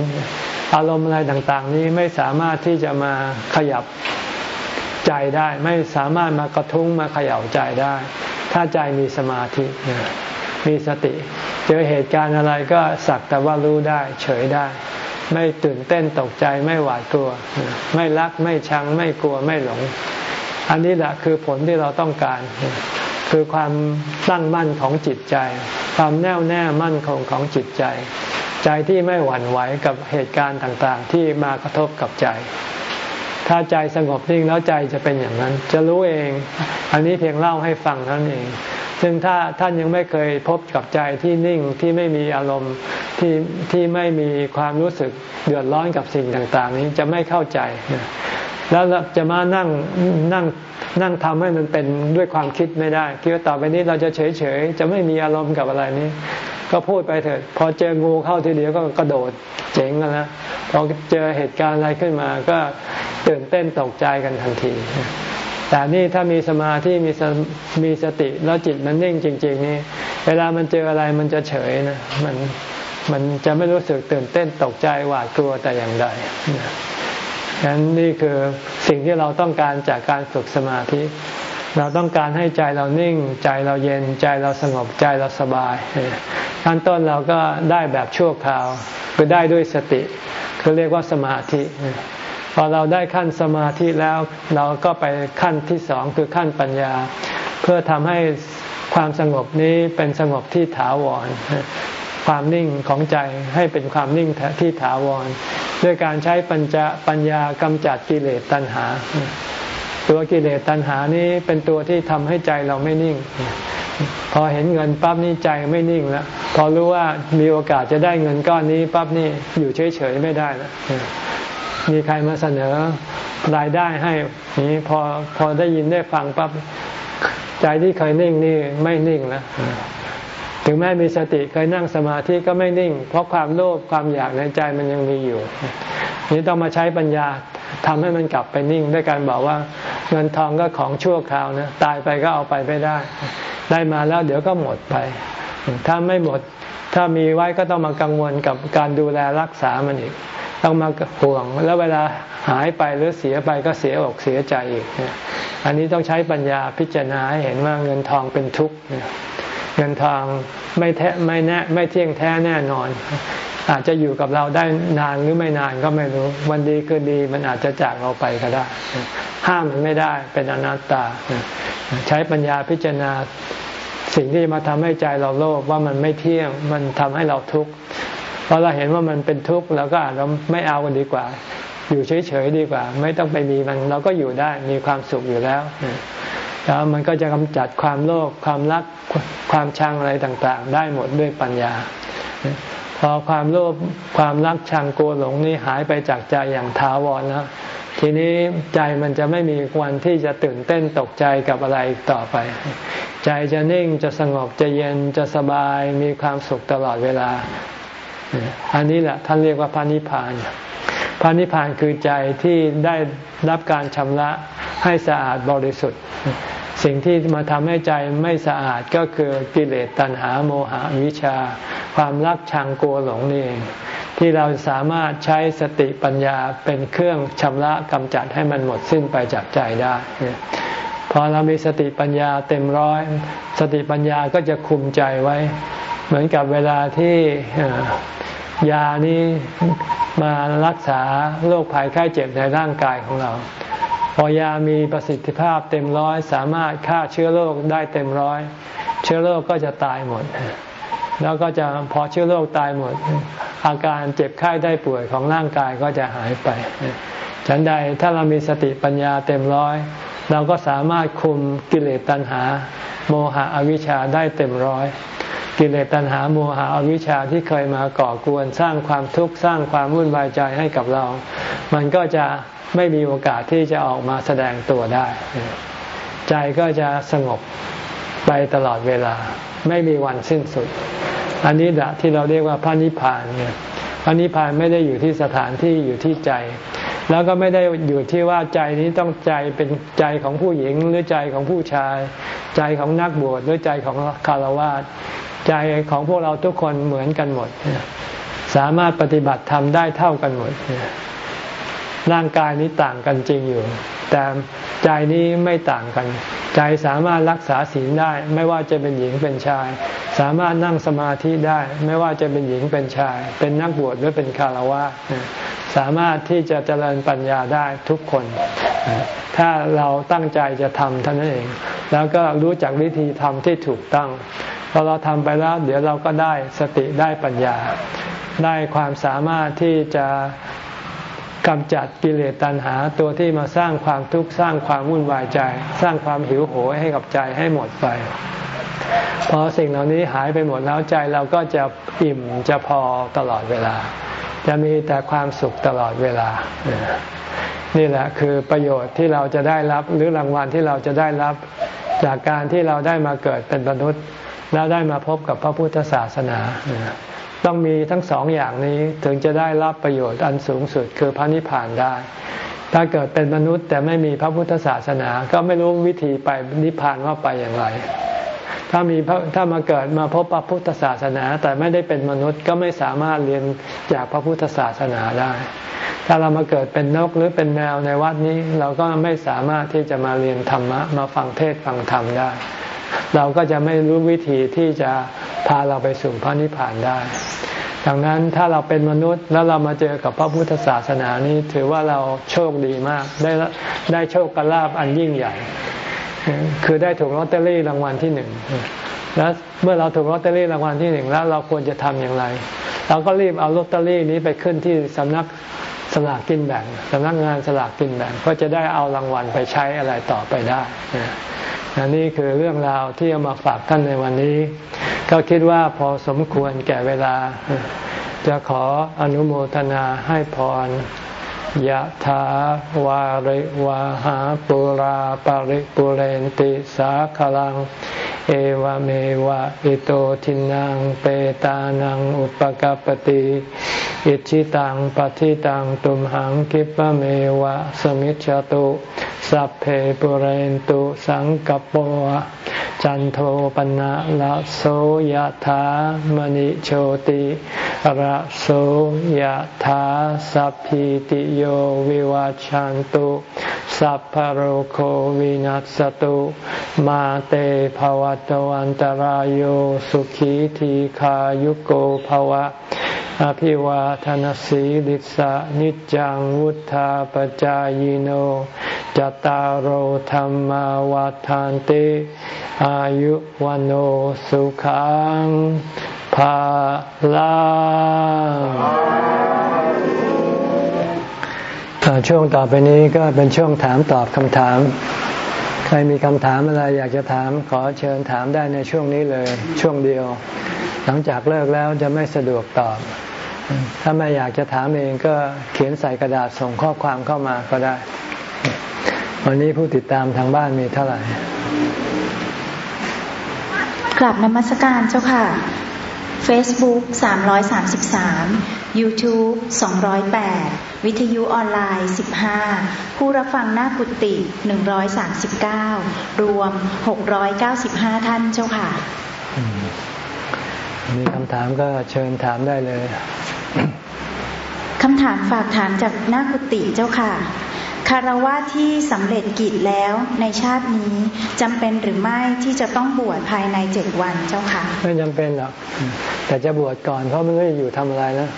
อารมณ์อะไรต่างๆ นี้ไม่สามารถที่จะมาขยับใจได้ ไม่สามารถมากระทุ้งมาเขย่าใจได้ ถ้าใจมีสมาธิมีสติ เจอเหตุการณ์อะไรก็สักแต่ว่ารู้ได้ เฉยได้ ไม่ตื่นเต้นตกใจไม่หวาดกลัว ไม่รักไม่ชังไม่กลัวไม่หลง อันนี้แหละคือผลที่เราต้องการ คือความตั้งมั่นของจิตใจ ความแน่วแน่มั่นคงของจิตใจ ใจที่ไม่หวั่นไหวกับเหตุการณ์ต่างๆ ที่มากระทบกับใจ ถ้าใจสงบนิ่งแล้วใจจะเป็นอย่างนั้น จะรู้เอง อันนี้เพียงเล่าให้ฟังเท่านั้นเอง ซึ่งถ้าท่านยังไม่เคยพบกับใจที่นิ่งที่ไม่มีอารมณ์ที่ที่ไม่มีความรู้สึกเดือดร้อนกับสิ่งต่าง ๆ นี้จะไม่เข้าใจ แล้วจะมานั่งนั่งนั่งทำให้มันเป็นด้วยความคิดไม่ได้คิดว่าต่อไปนี้เราจะเฉยๆจะไม่มีอารมณ์กับอะไรนี้ ก็พูดไปเถิดพอเจองูเข้าทีเดียวก็กระโดดเจ๋งกันแล้วพอเจอเหตุการณ์อะไรขึ้นมา ก็ตื่นเต้นตกใจกันทันที แต่นี่ถ้ามีสมาธิมีมีสติแล้วจิตมันนิ่งจริง ๆ นี่ เวลามันเจออะไรมันจะเฉยนะมันมันจะไม่รู้สึกตื่นเต้นตกใจหวาดกลัวแต่อย่างใด ฉะนั้นนี่คือสิ่งที่เราต้องการจากการฝึกสมาธิ เราต้องการให้ใจเรานิ่ง ใจเราเย็นใจเราสงบใจเราสบายขั้นต้นเราก็ได้แบบชั่วคราวคือได้ด้วยสติ คือเรียกว่าสมาธิพอเราได้ขั้นสมาธิแล้วเราก็ไปขั้นที่สองคือขั้นปัญญา เพื่อทำให้ความสงบนี้เป็นสงบที่ถาวรความนิ่งของใจให้เป็นความนิ่งที่ถาวร ด้วยการใช้ปัญจปัญญากำจัดกิเลสตัณหา ตัวกิเลสตัณหานี้เป็นตัวที่ทำให้ใจเราไม่นิ่ง พอเห็นเงินปั๊บนี่ใจไม่นิ่งแล้วพอรู้ว่ามีโอกาสจะได้เงินก้อนนี้ปั๊บนี่อยู่เฉยๆไม่ได้แล้วมีใครมาเสนอรายได้ให้นี้พอพอได้ยินได้ฟังปั๊บใจที่เคยนิ่งนี่ไม่นิ่งแล้ว ถึงแม้มีสติเคยนั่งสมาธิก็ไม่นิ่ง เพราะความโลภความอยากในใจมันยังมีอยู่ นี่ต้องมาใช้ปัญญาทำให้มันกลับไปนิ่ง ด้วยการบอกว่าเงินทองก็ของชั่วคราวนะตายไปก็เอาไปไม่ได้ ได้มาแล้วเดี๋ยวก็หมดไป ถ้าไม่หมดถ้ามีไว้ก็ต้องมากังวลกับการดูแลรักษามันอีก ต้องมาห่วง แล้วเวลาหายไปหรือเสียไปก็เสียอกเสียใจอีก อันนี้ต้องใช้ปัญญาพิจารณาให้เห็นว่าเงินทองเป็นทุกข์ เงินทองไม่แท้ไม่แน่ไม่เที่ยงแท้แน่นอน อาจจะอยู่กับเราได้นานหรือไม่นานก็ไม่รู้ วันดีคือดีมันอาจจะจากเราไปก็ได้ ห้ามมันไม่ได้เป็นอนัตตา ใช้ปัญญาพิจารณาสิ่งที่มาทำให้ใจเราโลภว่ามันไม่เที่ยงมันทำให้เราทุกข์พอเราเห็นว่ามันเป็นทุกข์เราก็อาจจะไม่เอากันดีกว่า อยู่เฉยๆดีกว่า ไม่ต้องไปมีมันเราก็อยู่ได้มีความสุขอยู่แล้ว แล้วมันก็จะกำจัดความโลภความรักความชังอะไรต่างๆ ได้หมดด้วยปัญญา พอความโลภความรักชังโกหลงนี่หายไปจากใจอย่างท้าวรแล้วทีนี้ใจมันจะไม่มีวันที่จะตื่นเต้นตกใจกับอะไรต่อไป ใจจะนิ่งจะสงบจะเย็นจะสบายมีความสุขตลอดเวลา อันนี้แหละท่านเรียกว่าพระนิพพานพระนิพพานคือใจที่ได้ รับการชำระให้สะอาดบริสุทธิ์ สิ่งที่มาทำให้ใจไม่สะอาดก็คือกิเลสตัณหาโมหะวิชา ความรักชังกลัวหลงนี่เองที่เราสามารถใช้สติปัญญาเป็นเครื่องชำระกำจัดให้มันหมดสิ้นไปจากใจได้พอเรามีสติปัญญาเต็มร้อย สติปัญญาก็จะคุมใจไว้ เหมือนกับเวลาที่ ยานี้มารักษาโรคภัยไข้เจ็บในร่างกายของเรา พอยามีประสิทธิภาพเต็มร้อย สามารถฆ่าเชื้อโรคได้เต็มร้อย เชื้อโรคก็จะตายหมด แล้วก็จะพอเชื้อโรคตายหมด อาการเจ็บไข้ได้ป่วยของร่างกายก็จะหายไป ฉันใดถ้าเรามีสติปัญญาเต็มร้อย เราก็สามารถคุมกิเลสตัณหา โมหะอวิชชาได้เต็มร้อย กิเลสตัณหาโมหะอวิชชาที่เคยมาก่อกวนสร้างความทุกข์สร้างความวุ่นวายใจให้กับเรา มันก็จะไม่มีโอกาสที่จะออกมาแสดงตัวได้ ใจก็จะสงบไปตลอดเวลา ไม่มีวันสิ้นสุด อันนี้แหละที่เราเรียกว่าพระนิพพานเนี่ยพระนิพพานไม่ได้อยู่ที่สถานที่อยู่ที่ใจ แล้วก็ไม่ได้อยู่ที่ว่าใจนี้ต้องใจเป็นใจของผู้หญิงหรือใจของผู้ชาย ใจของนักบวชหรือใจของคารวะ ใจของพวกเราทุกคนเหมือนกันหมด สามารถปฏิบัติทำได้เท่ากันหมด ร่างกายนี้ต่างกันจริงอยู่ แต่ ใจนี้ไม่ต่างกัน ใจสามารถรักษาศีลได้ ไม่ว่าจะเป็นหญิงเป็นชาย สามารถนั่งสมาธิได้ ไม่ว่าจะเป็นหญิงเป็นชาย เป็นนักบวชหรือเป็นคารวะสามารถที่จะเจริญปัญญาได้ทุกคน ถ้าเราตั้งใจจะทำเท่านั้นเอง แล้วก็รู้จักวิธีทำที่ถูกต้องพอเราทำไปแล้วเดี๋ยวเราก็ได้สติได้ปัญญา ได้ความสามารถที่จะ กำจัดกิเลสตัณหาตัวที่มาสร้างความทุกข์สร้างความวุ่นวายใจ สร้างความหิวโหยให้กับใจให้หมดไป พอสิ่งเหล่านี้หายไปหมดแล้วใจเราก็จะอิ่มจะพอตลอดเวลา จะมีแต่ความสุขตลอดเวลา นี่แหละคือประโยชน์ที่เราจะได้รับหรือรางวัลที่เราจะได้รับจากการที่เราได้มาเกิดเป็นมนุษย์ แล้วได้มาพบกับพระพุทธศาสนา ต้องมีทั้งสองอย่างนี้ถึงจะได้รับประโยชน์อันสูงสุดคือพระนิพพานได้ ถ้าเกิดเป็นมนุษย์แต่ไม่มีพระพุทธศาสนา ก็ไม่รู้วิธีไปนิพพานว่าไปอย่างไร ถ้ามีถ้ามาเกิดมาพบพระพุทธศาสนา แต่ไม่ได้เป็นมนุษย์ก็ไม่สามารถเรียนจากพระพุทธศาสนาได้ ถ้าเรามาเกิดเป็นนกหรือเป็นแมวในวัดนี้ เราก็ไม่สามารถที่จะมาเรียนธรรมะมาฟังเทศฟังธรรมได้ เราก็จะไม่รู้วิธีที่จะพาเราไปสู่พระนิพพานได้ ดังนั้นถ้าเราเป็นมนุษย์แล้วเรามาเจอกับพระพุทธศาสนานี้ถือว่าเราโชคดีมาก ได้ได้โชคกลาบอันยิ่งใหญ่ คือได้ถูกลอตเตอรี่รางวัลที่หนึ่งแล้วเมื่อเราถูกลอตเตอรี่รางวัลที่หนึ่งแล้วเราควรจะทำอย่างไร เราก็รีบเอาลอตเตอรี่นี้ไปขึ้นที่สำนักสลากกินแบ่งสำนักงานสลากกินแบ่งก็จะได้เอารางวัลไปใช้อะไรต่อไปได้ นนี่คือเรื่องราวที่เอามาฝากท่านในวันนี้ ก็คิดว่าพอสมควรแก่เวลา จะขออนุโมทนาให้พรยะถาวาริวาหาปุราปาริปุเรนติสาคลัง เอวเมวะอิโตทินังเปตานังอุปกปติอิชิตังปฏิตังตุมหังคิปะเมวะสมิจฉตุ สัพเพปุเรนตุสังกปะจันโทปนะละโสยธามณิโชติระโสยธาสัพพิติโยวิวัจจันตุสัพพโรโควินัสตุมาเตภวัตวันตารโยสุขีทีขายุโกภวะ อภิวาทนสีลิสะนิจังวุธาปจายโน จตารโหธรรมวาทานติ อายุวันโอสุขังภาลังช่วงต่อไปนี้ก็เป็นช่วงถามตอบคำถาม ใครมีคำถามอะไรอยากจะถามขอเชิญถามได้ในช่วงนี้เลยช่วงเดียว หลังจากเลิกแล้วจะไม่สะดวกตอบ ถ้าไม่อยากจะถามเองก็เขียนใส่กระดาษส่งข้อความเข้ามาก็ได้ วันนี้ผู้ติดตามทางบ้านมีเท่าไหร่กลับนมัสการเจ้าค่ะ Facebook 333 YouTube 208 วิทยุออนไลน์ 15 ผู้รับฟังหน้ากุฏิ139 รวม 695 ท่านเจ้าค่ะ มีคำถามก็เชิญถามได้เลย คำถามฝากถามจากหน้ากุฏิเจ้าค่ะ คารวะที่สำเร็จกิจแล้วในชาตินี้จำเป็นหรือไม่ที่จะต้องบวชภายในเจ็ดวันเจ้าค่ะ ไม่จำเป็นหรอกแต่จะบวชก่อนเพราะมันไม่อยู่ทำอะไรนะ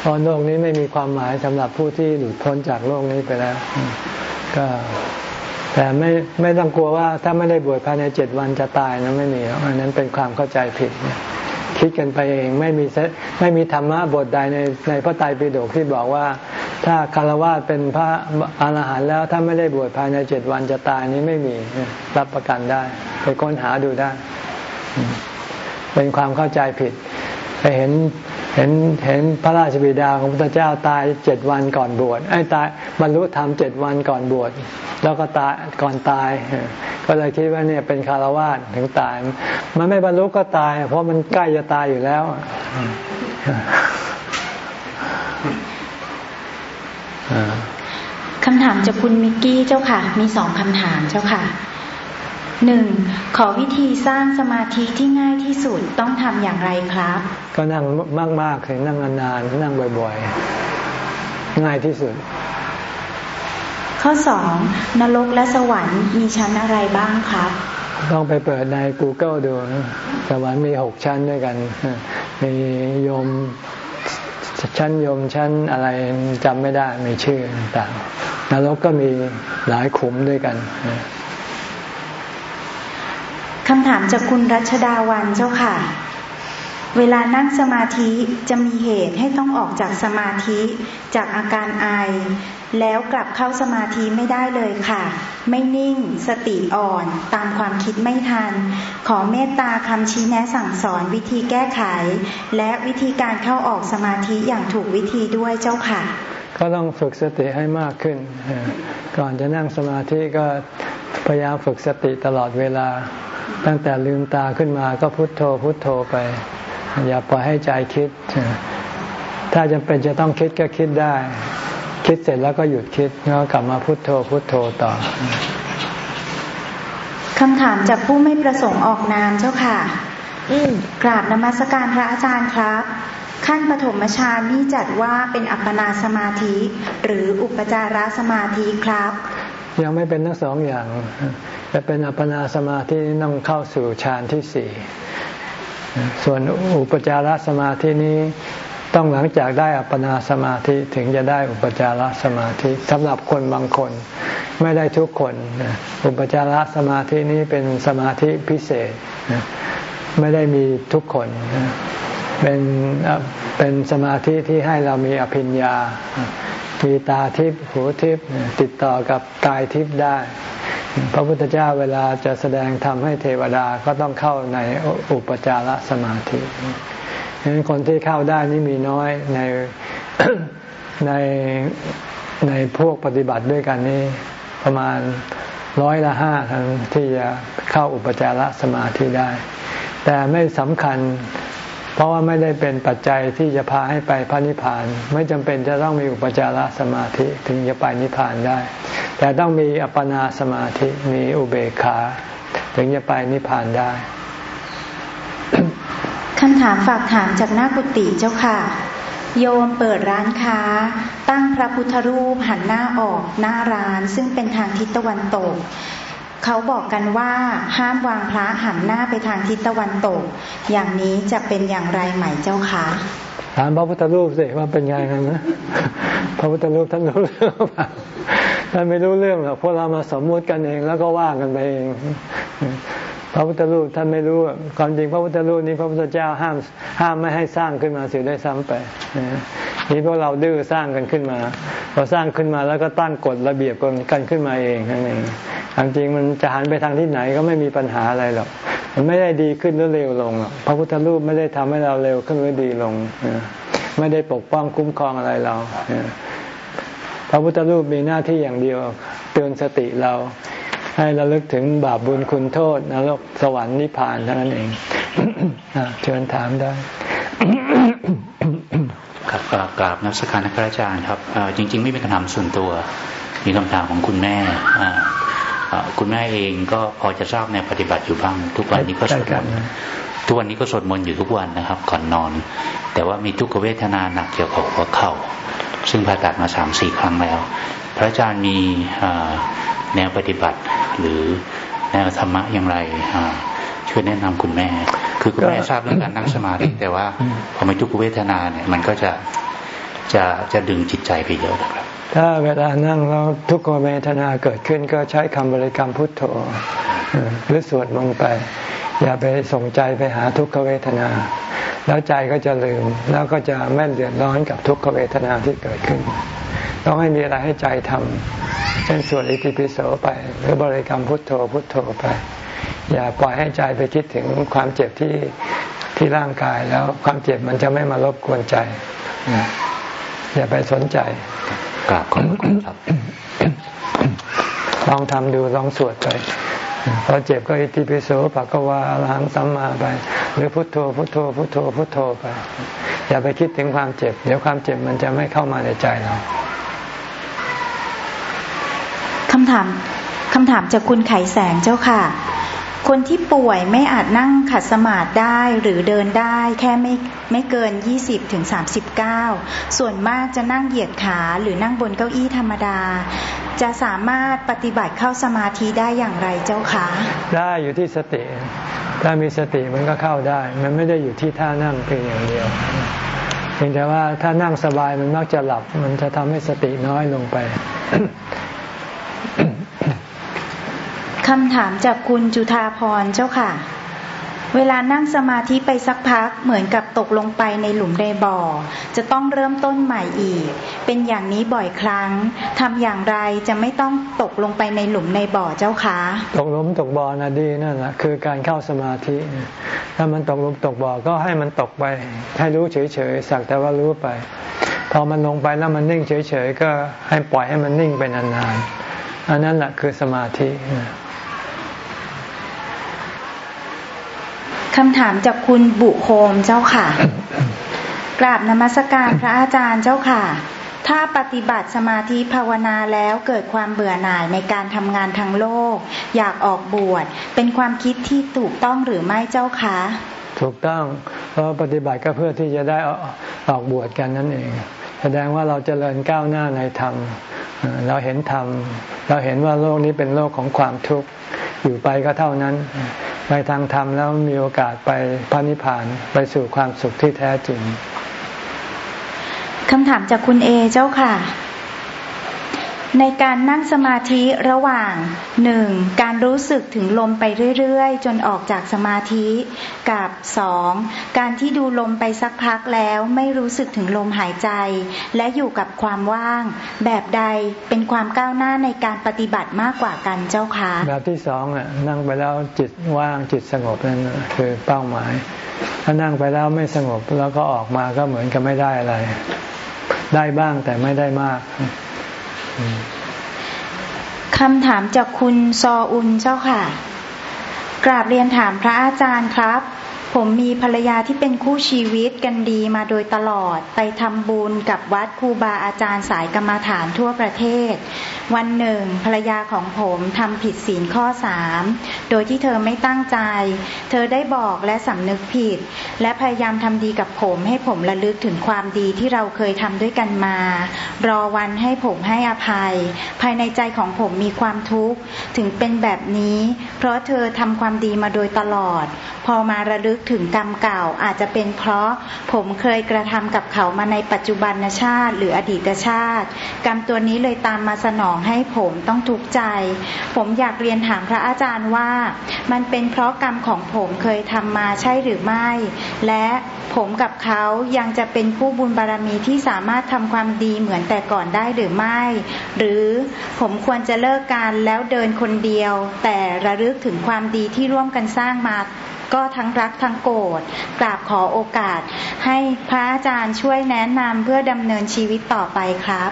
เพราะโลกนี้ไม่มีความหมายสำหรับผู้ที่หลุดพ้นจากโลกนี้ไปแล้ว ก็แต่ไม่ไม่ต้องกลัวว่าถ้าไม่ได้บวชภายในเจ็ดวันจะตายนะไม่มีอันนั้นเป็นความเข้าใจผิดเนี่ย คิดกันไปเองไม่มีไม่มีธรรมะบทใดในในพระไตรปิฎกที่บอกว่า ถ้าคารวะเป็นพระอรหันต์แล้วถ้าไม่ได้บวชภายในเจ็ดวันจะตายนี้ไม่มีรับประกันได้ ไปค้นหาดูได้ เป็นความเข้าใจผิด ไปเห็น เห็นเห็นพระราชบิดาของพระเจ้าตายเจ็ดวันก่อนบวชไอ้ตายบรรลุธรรมเจ็ดวันก่อนบวชแล้วก็ตายก่อนตาย ก็เลยคิดว่าเนี่ยเป็นคารวะถึงตาย มันไม่บรรลุก็ตาย เพราะมันใกล้จะตายอยู่แล้วคำถามจากคุณมิกกี้เจ้าค่ะ มีสองคำถามเจ้าค่ะ หนึ่งขอวิธีสร้างสมาธิที่ง่ายที่สุดต้องทำอย่างไรครับ ก็นั่งมากๆเลยนั่งนานๆนั่งบ่อยๆ ง่ายที่สุด ข้อสองนรกและสวรรค์มีชั้นอะไรบ้างครับต้องไปเปิดใน Google ดูสวรรค์มีหกชั้นด้วยกัน มียมชั้นยมชั้นอะไรจำไม่ได้มีชื่อต่างนรกก็มีหลายขุมด้วยกัน คำถามจากคุณรัชดาวันเจ้าค่ะ เวลานั่งสมาธิจะมีเหตุให้ต้องออกจากสมาธิจากอาการไอ แล้วกลับเข้าสมาธิไม่ได้เลยค่ะ ไม่นิ่ง สติอ่อน ตามความคิดไม่ทัน ขอเมตตาคำชี้แนะสั่งสอนวิธีแก้ไข และวิธีการเข้าออกสมาธิอย่างถูกวิธีด้วยเจ้าค่ะ ก็ต้องฝึกสติให้มากขึ้น ก่อนจะนั่งสมาธิก็พยายามฝึกสติตลอดเวลา ตั้งแต่ลืมตาขึ้นมาก็พุโทโธพุโทโธไป อย่าปล่อยให้ใจคิด ถ้าจำเป็นจะต้องคิดก็คิดได้ คิดเสร็จแล้วก็หยุดคิดแล้วกลับมาพุโทโธพุโทโธต่อคำถามจากผู้ไม่ประสงค์ออกนามเจ้าค่ะกราบนมัสการพระอาจารย์ครับ ขั้นปฐมฌานนี่จัดว่าเป็นอัปปนาสมาธิ หรืออุปจารสมาธิครับ ยังไม่เป็นทั้งสองอย่างจะเป็นอัปปนาสมาธิต้องเข้าสู่ฌานที่สี่ส่วนอุปจารสมาธินี้ต้องหลังจากได้อัปปนาสมาธิถึงจะได้อุปจารสมาธิสำหรับคนบางคน ไม่ได้ทุกคน อุปจารสมาธินี้เป็นสมาธิพิเศษ ไม่ได้มีทุกคน เป็นเป็นสมาธิที่ให้เรามีอภิญญา มีตาทิพย์หูทิพย์ติดต่อกับกายทิพย์ได้ พระพุทธเจ้าเวลาจะแสดงธรรมให้เทวดาก็ต้องเข้าในอุปจารสมาธิฉะนั้นคนที่เข้าได้นี่มีน้อยในในในพวกปฏิบัติด้วยกันนี่ประมาณร้อยละห้าทั้งที่จะเข้าอุปจารสมาธิได้ แต่ไม่สำคัญ เพราะว่าไม่ได้เป็นปัจจัยที่จะพาให้ไปพระนิพพาน ไม่จำเป็นจะต้องมีอุปจารสมาธิถึงจะไปนิพพานได้ แต่ต้องมีอัปปนาสมาธิมีอุเบกขา ถึงจะไปนิพพานได้คำถามฝากถามจากหน้ากุฏิเจ้าค่ะ โยมเปิดร้านค้า ตั้งพระพุทธรูปหันหน้าออกหน้าร้านซึ่งเป็นทางทิศตะวันตก เขาบอกกันว่าห้ามวางพระหันหน้าไปทางทิศตะวันตก อย่างนี้จะเป็นอย่างไรไหมเจ้าคะถามพระพุทธรูปสิว่าเป็นไงกันนะพระพุทธรูปท่านรู้เรื่องท่านไม่รู้เรื่องหรอกพวกเรามาสมมุติกันเองแล้วก็ว่ากันไปเอง พระพุทธรูปท่านไม่รู้ความจริงพระพุทธรูปนี้พระพุทธเจ้าห้ามห้ามไม่ให้สร้างขึ้นมาเสียได้ซ้ำไปนี่พวกเราดื้อสร้างกันขึ้นมาพอสร้างขึ้นมาแล้วก็ตั้งกฎระเบียบกันขึ้นมาเองนั่นเองความจริงมันจะหันไปทางที่ไหนก็ไม่มีปัญหาอะไรหรอกมันไม่ได้ดีขึ้นหรือเร็วลงพระพุทธรูปไม่ได้ทำให้เราเร็วขึ้นหรือดีลงไม่ได้ปกป้องคุ้มครองอะไรเราพระพุทธรูปมีหน้าที่อย่างเดียวเตือนสติเรา ให้เราลึกถึงบาปบุญคุณโทษนรกสวรรค์นิพพานเท่านั้นเองเชิญถามได้ครับกราบนักสการนักอาจารย์ครับจริง ๆ ไม่มีคำถามส่วนตัว มีคำถามของคุณแม่คุณแม่เองก็พอจะทราบในปฏิบัติอยู่บ้าง ทุกวันนี้ก็สวดมนต์ทุกวันนี้ก็สวดมนต์อยู่ทุกวันนะครับก่อนนอน แต่ว่ามีทุกขเวทนาหนักเกี่ยวกับหัวเข่า ซึ่งผ่าตัดมาสามสี่ครั้งแล้ว พระอาจารย์มี แนวปฏิบัติ หรือแนวธรรมะอย่างไรช่วยแนะนำคุณแม่ คือคุณแม่ทราบเรื่องการนั่งสมาธิแต่ว่าพอมาทุกเวทนาเนี่ยมันก็จะจะจะดึงจิตใจไปเยอะนะครับ ถ้าเวลานั่งแล้วทุกขเวทนาเกิดขึ้นก็ใช้คำบริกรรมพุทโธหรือสวดมนต์ไป อย่าไปส่งใจไปหาทุกขเวทนา แล้วใจก็จะลืม แล้วก็จะแม่นเดือดร้อนกับทุกขเวทนาที่เกิดขึ้น ต้องให้มีอะไรให้ใจทำ เช่นสวดอิติปิโสไป หรือบริกรรมพุทโธพุทโธไป อย่าปล่อยให้ใจไปคิดถึงความเจ็บที่ที่ร่างกายแล้วความเจ็บมันจะไม่มารบกวนใจ อย่าไปสนใจกราบขอบคุณครับ ลองทำดูลองสวดไปพอเจ็บก็อิติปิโสภะกวาลังสัมมาไป หรือพุทโธพุทโธพุทโธพุทโธไป อย่าไปคิดถึงความเจ็บ เดี๋ยวความเจ็บมันจะไม่เข้ามาในใจเราคำถามคำถามจากคุณไขแสงเจ้าค่ะ คนที่ป่วยไม่อาจนั่งขัดสมาธิได้หรือเดินได้แค่ไม่ไม่เกิน 20ถึง39 ส่วนมากจะนั่งเหยียดขาหรือนั่งบนเก้าอี้ธรรมดา จะสามารถปฏิบัติเข้าสมาธิได้อย่างไรเจ้าคะ ได้อยู่ที่สติ ถ้ามีสติมันก็เข้าได้ มันไม่ได้อยู่ที่ท่านั่งเพียงอย่างเดียวเพียงแต่ว่าถ้านั่งสบายมันมักจะหลับ มันจะทำให้สติน้อยลงไป คำถามจากคุณจุธาพรเจ้าค่ะ เวลานั่งสมาธิไปสักพักเหมือนกับตกลงไปในหลุมในบ่อ จะต้องเริ่มต้นใหม่อีก เป็นอย่างนี้บ่อยครั้งทำอย่างไรจะไม่ต้องตกลงไปในหลุมในบ่อเจ้าคะตกหลุมตกบ่อนะดีนั่นแหละคือการเข้าสมาธิ ถ้ามันตกหลุมตกบ่อก็ให้มันตกไปให้รู้เฉยๆสักแต่ว่ารู้ไป พอมันลงไปแล้วมันนิ่งเฉยๆก็ให้ปล่อยให้มันนิ่งไปนานๆ อันนั้นแหละคือสมาธิคำถามจากคุณบุโฮมเจ้าค่ะ กราบนมัสการพระอาจารย์เจ้าค่ะ ถ้าปฏิบัติสมาธิภาวนาแล้วเกิดความเบื่อหน่ายในการทำงานทางโลก อยากออกบวชเป็นความคิดที่ถูกต้องหรือไม่เจ้าคะถูกต้องเพราะปฏิบัติก็เพื่อที่จะได้ออกบวชกันนั่นเอง แสดงว่าเราจเจริญก้าวหน้าในธรรม เราเห็นธรรม เราเห็นว่าโลกนี้เป็นโลกของความทุกข์ อยู่ไปก็เท่านั้น ไปทางธรรมแล้วมีโอกาสไปพระนิพพานไปสู่ความสุขที่แท้จริงคำถามจากคุณเอเจ้าค่ะ ในการนั่งสมาธิระหว่างหนึ่งการรู้สึกถึงลมไปเรื่อยๆ จนออกจากสมาธิ กับสองการที่ดูลมไปสักพักแล้วไม่รู้สึกถึงลมหายใจ และอยู่กับความว่าง แบบใดเป็นความก้าวหน้าในการปฏิบัติมากกว่ากันเจ้าคะแบบที่สองอะนั่งไปแล้วจิตว่างจิตสงบนั่นคือเป้าหมาย ถ้านั่งไปแล้วไม่สงบแล้วก็ออกมาก็เหมือนกับไม่ได้อะไร ได้บ้างแต่ไม่ได้มาก คำถามจากคุณซออุนเจ้าค่ะ กราบเรียนถามพระอาจารย์ครับ ผมมีภรรยาที่เป็นคู่ชีวิตกันดีมาโดยตลอด ไปทำบุญกับวัดครูบาอาจารย์สายกรรมาฐานทั่วประเทศ วันหนึ่ง ภรรยาของผมทำผิดศีลข้อสามโดยที่เธอไม่ตั้งใจ เธอได้บอกและสำนึกผิด และพยายามทำดีกับผมให้ผมระลึกถึงความดีที่เราเคยทำด้วยกันมา รอวันให้ผมให้อภัย ภายในใจของผมมีความทุกข์ถึงเป็นแบบนี้ เพราะเธอทำความดีมาโดยตลอด พอมาระลึกถึงกรรมเก่า อาจจะเป็นเพราะผมเคยกระทำกับเขามาในปัจจุบันชาติ หรืออดีตชาติ กรรมตัวนี้เลยตามมาสนองให้ผมต้องทุกข์ใจ ผมอยากเรียนถามพระอาจารย์ว่า มันเป็นเพราะกรรมของผมเคยทำมาใช่หรือไม่ และผมกับเขายังจะเป็นผู้บุญบารรมีที่สามารถทำความดีเหมือนแต่ก่อนได้หรือไม่ หรือผมควรจะเลิกการแล้วเดินคนเดียว แต่ระลึกถึงความดีที่ร่วมกันสร้างมา ก็ทั้งรักทั้งโกรธกราบขอโอกาส ให้พระอาจารย์ช่วยแนะนำเพื่อดำเนินชีวิตต่อไปครับ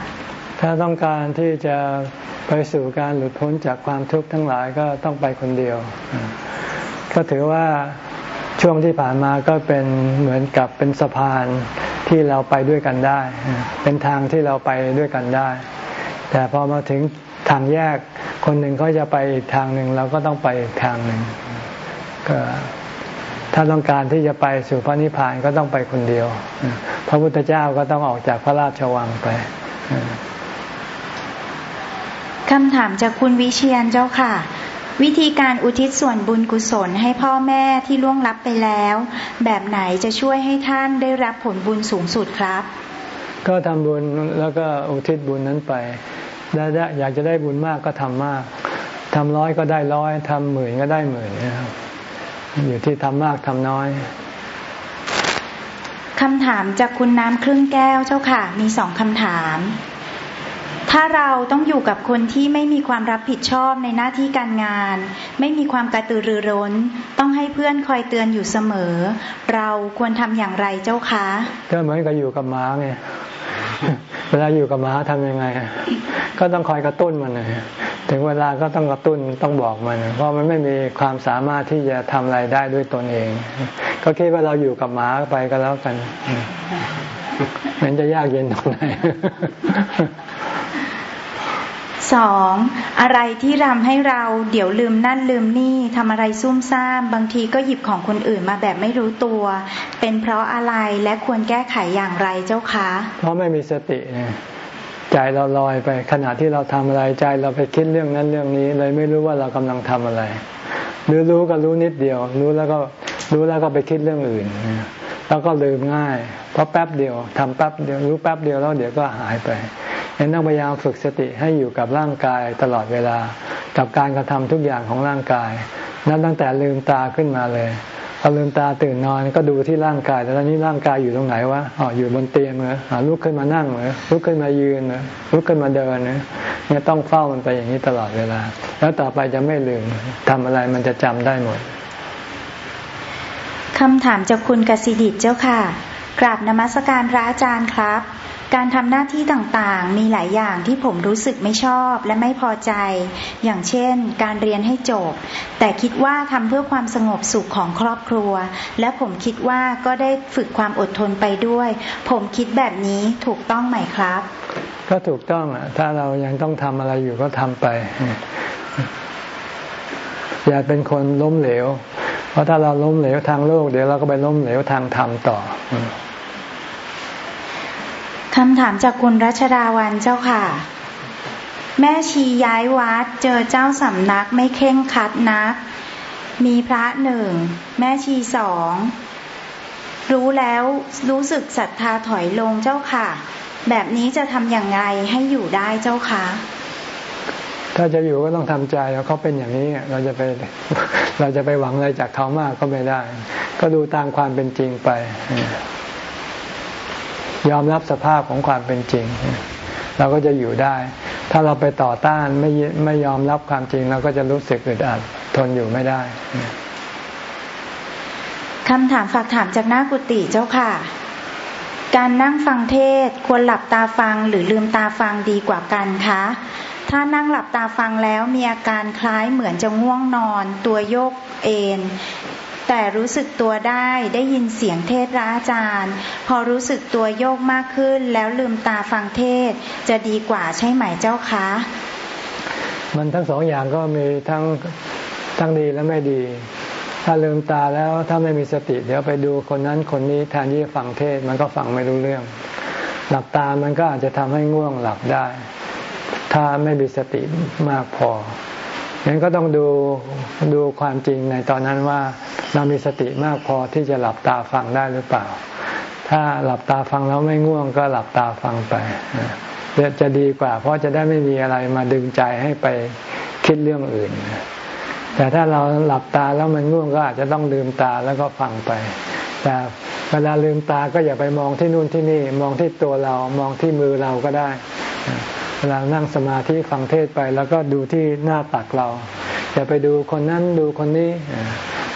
ถ้าต้องการที่จะไปสู่การหลุดพ้นจากความทุกข์ทั้งหลายก็ต้องไปคนเดียว ก็ถือว่าช่วงที่ผ่านมาก็เป็นเหมือนกับเป็นสะพานที่เราไปด้วยกันได้ เป็นทางที่เราไปด้วยกันได้ แต่พอมาถึงทางแยกคนหนึ่งเขาจะไปอีกทางหนึ่งเราก็ต้องไปอีกทางหนึ่งก็ ถ้าต้องการที่จะไปสู่พระนิพพานก็ต้องไปคนเดียว พระพุทธเจ้าก็ต้องออกจากพระราชวังไปคำถามจากคุณวิเชียนเจ้าค่ะ วิธีการอุทิศส่วนบุญกุศลให้พ่อแม่ที่ล่วงลับไปแล้ว แบบไหนจะช่วยให้ท่านได้รับผลบุญสูงสุดครับ ก็ทำบุญแล้วก็อุทิศบุญนั้นไปได้อยากจะได้บุญมากก็ทำมากทำร้อยก็ได้ร้อยทำหมื่นก็ได้หมื่นนะครับ อยู่ที่ทำมากทำน้อยคำถามจากคุณน้ำครึ่งแก้วเจ้าค่ะ มีสองคำถาม ถ้าเราต้องอยู่กับคนที่ไม่มีความรับผิดชอบในหน้าที่การงาน ไม่มีความกระตือรือร้น ต้องให้เพื่อนคอยเตือนอยู่เสมอ เราควรทำอย่างไรเจ้าคะ ก็เหมือนกับอยู่กับม้าไงเวลาอยู่กับม้าทำยังไง ก็ต้องคอยกระตุ้นมันนะ ถึงเวลาก็ต้องกระตุ้นต้องบอกมัน เพราะมันไม่มีความสามารถที่จะทำอะไรได้ด้วยตนเอง ก็คิดว่าเราอยู่กับหมาไปก็แล้วกันมันจะยากเย็นตรงไหนสองอะไรที่ทำให้เราเดี๋ยวลืมนั่นลืมนี่ทำอะไรซุ่มซ่ามบางทีก็หยิบของคนอื่นมาแบบไม่รู้ตัว เป็นเพราะอะไรและควรแก้ไขอย่างไรเจ้าคะ เพราะไม่มีสติเนี่ย ใจเราลอยไป ขณะที่เราทำอะไรใจเราไปคิดเรื่องนั้นเรื่องนี้ เลยไม่รู้ว่าเรากำลังทำอะไร หรือรู้ก็รู้นิดเดียว รู้แล้วก็รู้แล้วก็ไปคิดเรื่องอื่น แล้วก็ลืมง่าย เพราะแป๊บเดียวทำแป๊บเดียวรู้แป๊บเดียวแล้วเดี๋ยวก็หายไปยังต้องพยายามฝึกสติให้อยู่กับร่างกายตลอดเวลา กับการกระทำทุกอย่างของร่างกาย นั้นตั้งแต่ลืมตาขึ้นมาเลย พอลืมตาตื่นนอนก็ดูที่ร่างกายแต่ตอนนี้ร่างกายอยู่ตรงไหนวะอ๋ออยู่บนเตียงเหรอลุกขึ้นมานั่งเหรอลุกขึ้นมายืนเหรอลุกขึ้นมาเดินเนี่ยต้องเฝ้ามันไปอย่างนี้ตลอดเวลา แล้วต่อไปจะไม่ลืมทำอะไรมันจะจำได้หมดคำถามจากคุณกสิดิตเจ้าค่ะกราบนมัสการพระอาจารย์ครับ การทำหน้าที่ต่างๆ มีหลายอย่างที่ผมรู้สึกไม่ชอบและไม่พอใจ อย่างเช่น การเรียนให้จบ แต่คิดว่าทำเพื่อความสงบสุขของครอบครัว และผมคิดว่าก็ได้ฝึกความอดทนไปด้วย ผมคิดแบบนี้ถูกต้องไหมครับ ก็ถูกต้องอะถ้าเรายังต้องทำอะไรอยู่ก็ทำไป อย่าเป็นคนล้มเหลว เพราะถ้าเราล้มเหลวทางโลกเดี๋ยวเราก็ไปล้มเหลวทางธรรมต่อ คำถามจากคุณรัชดาวันเจ้าค่ะ แม่ชีย้ายวัดเจอเจ้าสำนักไม่เข่งคัดนัก มีพระหนึ่ง แม่ชีสองรู้แล้วรู้สึกศรัทธาถอยลงเจ้าค่ะ แบบนี้จะทำอย่างไรให้อยู่ได้เจ้าคะถ้าจะอยู่ก็ต้องทำใจแล้วเขาเป็นอย่างนี้เราจะไปเราจะไปหวังอะไรจากเขามากก็ไม่ได้ ก็ดูตามความเป็นจริงไป ยอมรับสภาพของความเป็นจริง เราก็จะอยู่ได้ ถ้าเราไปต่อต้านไม่ไม่ยอมรับความจริง เราก็จะรู้สึกอึดอัดทนอยู่ไม่ได้คำถามฝากถามจากหน้ากุฏิเจ้าค่ะ การนั่งฟังเทศควรหลับตาฟังหรือลืมตาฟังดีกว่ากันคะ ถ้านั่งหลับตาฟังแล้วมีอาการคล้ายเหมือนจะง่วงนอน ตัวโยกเอน แต่รู้สึกตัวได้ได้ยินเสียงเทศระอาจารย์ พอรู้สึกตัวโยกมากขึ้น แล้วลืมตาฟังเทศ จะดีกว่าใช่ไหมเจ้าคะ มันทั้งสองอย่างก็มีทั้งทั้งดีและไม่ดี ถ้าลืมตาแล้วถ้าไม่มีสติ เดี๋ยวไปดูคนนั้นคนนี้แทนที่จะฟังเทศมันก็ฟังไม่รู้เรื่อง หลับตามันก็อาจจะทำให้ง่วงหลับได้ ถ้าไม่มีสติมากพอ งั้นก็ต้องดูดูความจริงในตอนนั้นว่าเรามีสติมากพอที่จะหลับตาฟังได้หรือเปล่า ถ้าหลับตาฟังแล้วไม่ง่วงก็หลับตาฟังไปจะดีกว่า เพราะจะได้ไม่มีอะไรมาดึงใจให้ไปคิดเรื่องอื่น แต่ถ้าเราหลับตาแล้วมันง่วงก็อาจจะต้องลืมตาแล้วก็ฟังไป แต่เวลาลืมตาก็อย่าไปมองที่นู่นที่นี่ มองที่ตัวเรา มองที่มือเราก็ได้ เวลานั่งสมาธิฟังเทศไป แล้วก็ดูที่หน้าตักเรา อย่าไปดูคนนั้นดูคนนี้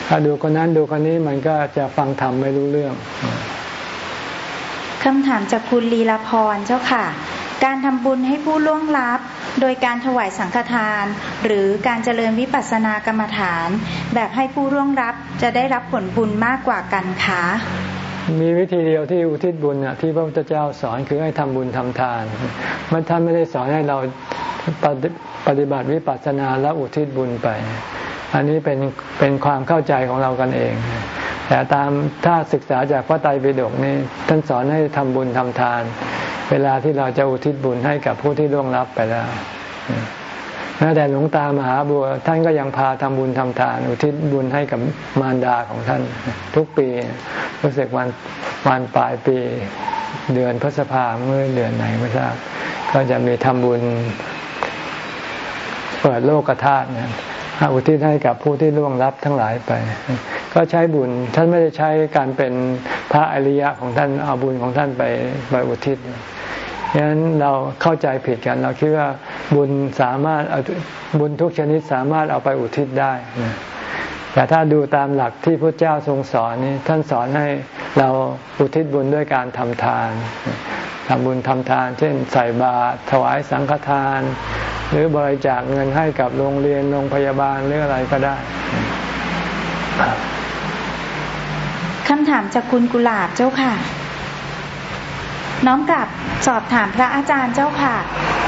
ถ้าดูคนนั้นดูคนนี้มันก็จะฟังธรรมไม่รู้เรื่องคำถามจากคุณลีลาพรเจ้าค่ะ การทำบุญให้ผู้ล่วงลับ โดยการถวายสังฆทาน หรือการเจริญวิปัสสนากรรมฐาน แบบให้ผู้ร่วงรับจะได้รับผลบุญมากกว่ากันคะ มีวิธีเดียวที่อุทิศบุญที่พระพุทธเจ้าสอนคือให้ทำบุญทำทาน มันท่านไม่ได้สอนให้เราปฏิบัติวิปัสสนาแล้วอุทิศบุญไป อันนี้เป็นเป็นความเข้าใจของเรากันเอง แต่ตามถ้าศึกษาจากพระไตรปิฎกนี่ท่านสอนให้ทำบุญทำทาน เวลาที่เราจะอุทิศบุญให้กับผู้ที่ล่วงลับไปแล้ว แม้แต่หลวงตามหาบัว ท่านก็ยังพาทำบุญทำทาน อุทิศบุญให้กับมารดาของท่านทุกปี รู้สึกวันวันปลายปีเดือนพฤษภาเมื่อเดือนไหนไม่ทราบ ก็จะมีทำบุญเปิดโลกธาตุนี่ยอุทิศให้กับผู้ที่ล่วงลับทั้งหลายไป ก็ใช้บุญ ท่านไม่ได้ใช้การเป็นพระอริยะของท่านเอาบุญของท่านไปไปอุทิศ ฉะนั้นเราเข้าใจผิดกัน เราคิดว่าบุญสามารถบุญทุกชนิดสามารถเอาไปอุทิศได้ แต่ถ้าดูตามหลักที่พระเจ้าทรงสอนนี่ท่านสอนให้เราอุทิศบุญด้วยการทำทานทำบุญทำทาน เช่น ใส่บาตรถวายสังฆทาน หรือบริจาคเงินให้กับโรงเรียนโรงพยาบาลหรืออะไรก็ได้คำถามจากคุณกุหลาบเจ้าค่ะ น้องกลับสอบถามพระอาจารย์เจ้าค่ะ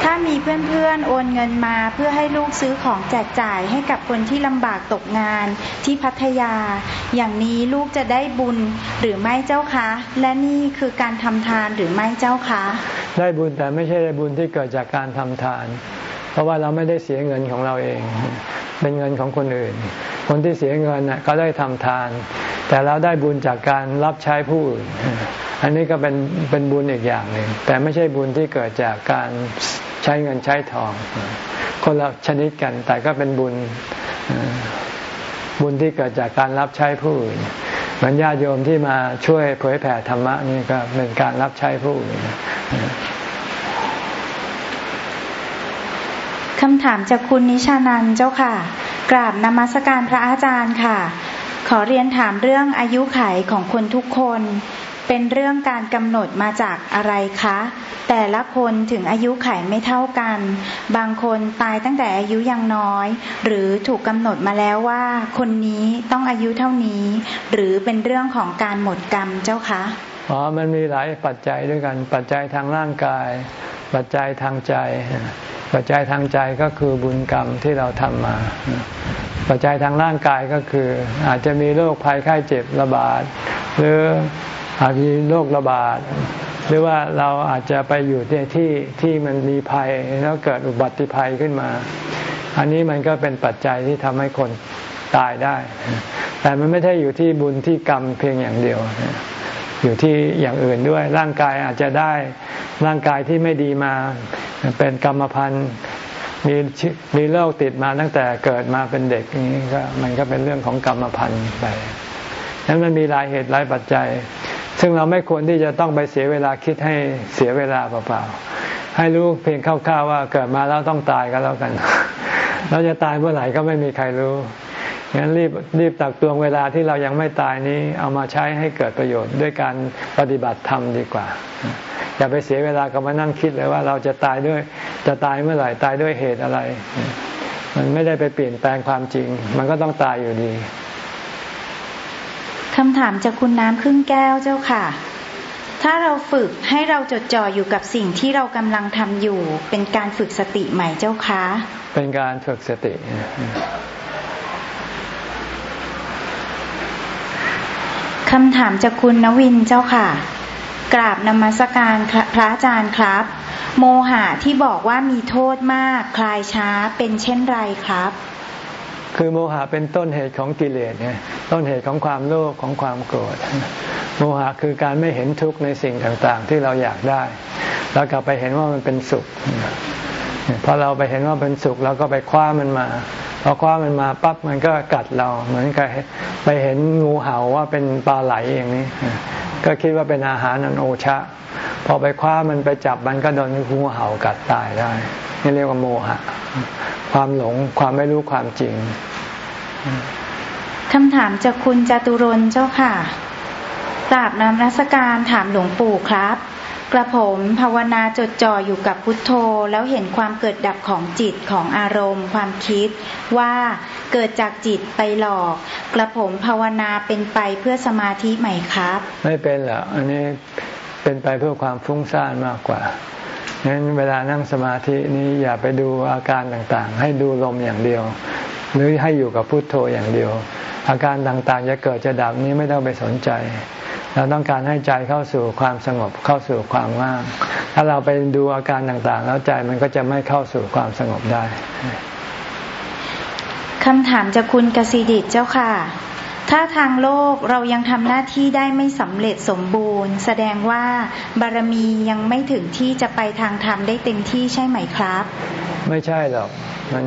ถ้ามีเพื่อนๆโอนเงินมาเพื่อให้ลูกซื้อของแจกจ่ายให้กับคนที่ลำบากตกงานที่พัทยา อย่างนี้ลูกจะได้บุญหรือไม่เจ้าคะ และนี่คือการทำทานหรือไม่เจ้าคะ ได้บุญแต่ไม่ใช่ได้บุญที่เกิดจากการทำทาน เพราะว่าเราไม่ได้เสียเงินของเราเอง เป็นเงินของคนอื่น คนที่เสียเงินน่ะก็ได้ทำทาน แต่เราได้บุญจากการรับใช้ผู้อื่น อันนี้ก็เป็นเป็นบุญอีกอย่างหนึ่งแต่ไม่ใช่บุญที่เกิดจากการใช้เงินใช้ทอง คนละชนิดกัน แต่ก็เป็นบุญบุญที่เกิดจากการรับใช้ผู้อื่นเหมือนญาติโยมที่มาช่วยเผยแผ่ธรรมะนี่ก็เป็นการรับใช้ผู้อื่นคำถามจากคุณนิชานันเจ้าค่ะ กราบนมัสการพระอาจารย์ค่ะ ขอเรียนถามเรื่องอายุไขของคนทุกคน เป็นเรื่องการกำหนดมาจากอะไรคะ แต่ละคนถึงอายุไขไม่เท่ากัน บางคนตายตั้งแต่อายุยังน้อย หรือถูกกำหนดมาแล้วว่า คนนี้ต้องอายุเท่านี้ หรือเป็นเรื่องของการหมดกรรมเจ้าคะอ๋อมันมีหลายปัจจัยด้วยกัน ปัจจัยทางร่างกาย ปัจจัยทางใจ ปัจจัยทางใจก็คือบุญกรรมที่เราทำมา ปัจจัยทางร่างกายก็คือ อาจจะมีโรคภัยไข้เจ็บระบาด หรือ อาจมีโรคระบาด หรือว่าเราอาจจะไปอยู่ในที่ที่มันมีภัยแล้วเกิดอุบัติภัยขึ้นมา อันนี้มันก็เป็นปัจจัยที่ทำให้คนตายได้ แต่มันไม่ใช่อยู่ที่บุญที่กรรมเพียงอย่างเดียว อยู่ที่อย่างอื่นด้วย ร่างกายอาจจะได้ร่างกายที่ไม่ดีมา เป็นกรรมพันธุ์มีมีโรคติดมาตั้งแต่เกิดมาเป็นเด็กนี้ก็มันก็เป็นเรื่องของกรรมพันธุ์ไปนั้นมันมีหลายเหตุหลายปัจจัย ซึ่งเราไม่ควรที่จะต้องไปเสียเวลาคิดให้เสียเวลาเปล่าๆให้รู้เพียงคร่าวๆว่าเกิดมาแล้วต้องตายกันแล้วกันเราจะตายเมื่อไหร่ก็ไม่มีใครรู้งั้นรีบรีบตักตวงเวลาที่เรายังไม่ตายนี้ เอามาใช้ให้เกิดประโยชน์ด้วยการปฏิบัติธรรมดีกว่า อย่าไปเสียเวลากับมานั่งคิดเลยว่าเราจะตายด้วยจะตายเมื่อไหร่ตายด้วยเหตุอะไร มันไม่ได้ไปเปลี่ยนแปลงความจริง มันก็ต้องตายอยู่ดี คำถามจากคุณน้ำครึ่งแก้วเจ้าค่ะ ถ้าเราฝึกให้เราจดจ่ออยู่กับสิ่งที่เรากำลังทำอยู่ เป็นการฝึกสติใหม่เจ้าคะ เป็นการฝึกสติ คำถามจากคุณนวินเจ้าค่ะ กราบนมัสการพระอาจารย์ครับ โมหะที่บอกว่ามีโทษมาก คลายช้าเป็นเช่นไรครับ คือโมหะเป็นต้นเหตุของกิเลสไงต้นเหตุของความโลภของความโกรธ โมหะคือการไม่เห็นทุกข์ในสิ่งต่างๆ ที่เราอยากได้ แล้วกลับไปเห็นว่ามันเป็นสุขพอเราไปเห็นว่าเป็นสุขเราก็ไปคว้ามันมาพอคว้ามันมาปั๊บมันก็กัดเรา เหมือนกับไปเห็นงูเห่าว่าเป็นปลาไหลอย่างนี้ ก็คิดว่าเป็นอาหารนันโอชะ พอไปคว้ามันไปจับมันก็โดนงูเห่ากัดตายได้นี่เรียกว่าโมหะ ความหลงความไม่รู้ความจริงคำถามจากคุณจตุรนเจ้าค่ะกราบนำรัศการถามหลวงปู่ครับ กระผมภาวนาจดจ่ออยู่กับพุทโธ แล้วเห็นความเกิดดับของจิตของอารมณ์ ความคิดว่าเกิดจากจิตไปหลอก กระผมภาวนาเป็นไปเพื่อสมาธิไหมครับ ไม่เป็นหรอกอันนี้เป็นไปเพื่อความฟุ้งซ่านมากกว่างั้นเวลานั่งสมาธินี้อย่าไปดูอาการต่างๆ ให้ดูลมอย่างเดียว หรือให้อยู่กับพุทโธอย่างเดียว อาการต่างๆจะเกิดจะดับนี้ไม่ต้องไปสนใจ เราต้องการให้ใจเข้าสู่ความสงบเข้าสู่ความว่าง ถ้าเราไปดูอาการต่างๆ แล้วใจมันก็จะไม่เข้าสู่ความสงบได้คำถามจากคุณกสิดิตเจ้าค่ะ ถ้าทางโลกเรายังทำหน้าที่ได้ไม่สำเร็จสมบูรณ์ แสดงว่าบารมียังไม่ถึงที่จะไปทางธรรมได้เต็มที่ใช่ไหมครับ ไม่ใช่หรอกมัน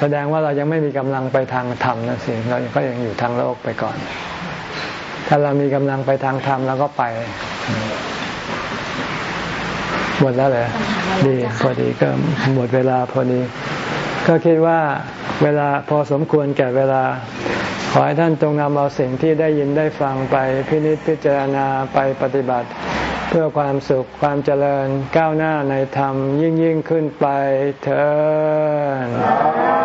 แสดงว่าเรายังไม่มีกำลังไปทางธรรมนะสิเราก็ยังอยู่ทางโลกไปก่อน ถ้าเรามีกำลังไปทางธรรมเราก็ไป หมดแล้วเลยดีพอดีก็หมดเวลาพอดี ก็คิดว่าเวลาพอสมควรแก่เวลา ขอให้ท่านจงนำเอาสิ่งที่ได้ยินได้ฟังไปพินิจพิจารณาไปปฏิบัติ เพื่อความสุขความเจริญก้าวหน้าในธรรมยิ่งยิ่งขึ้นไปเถิด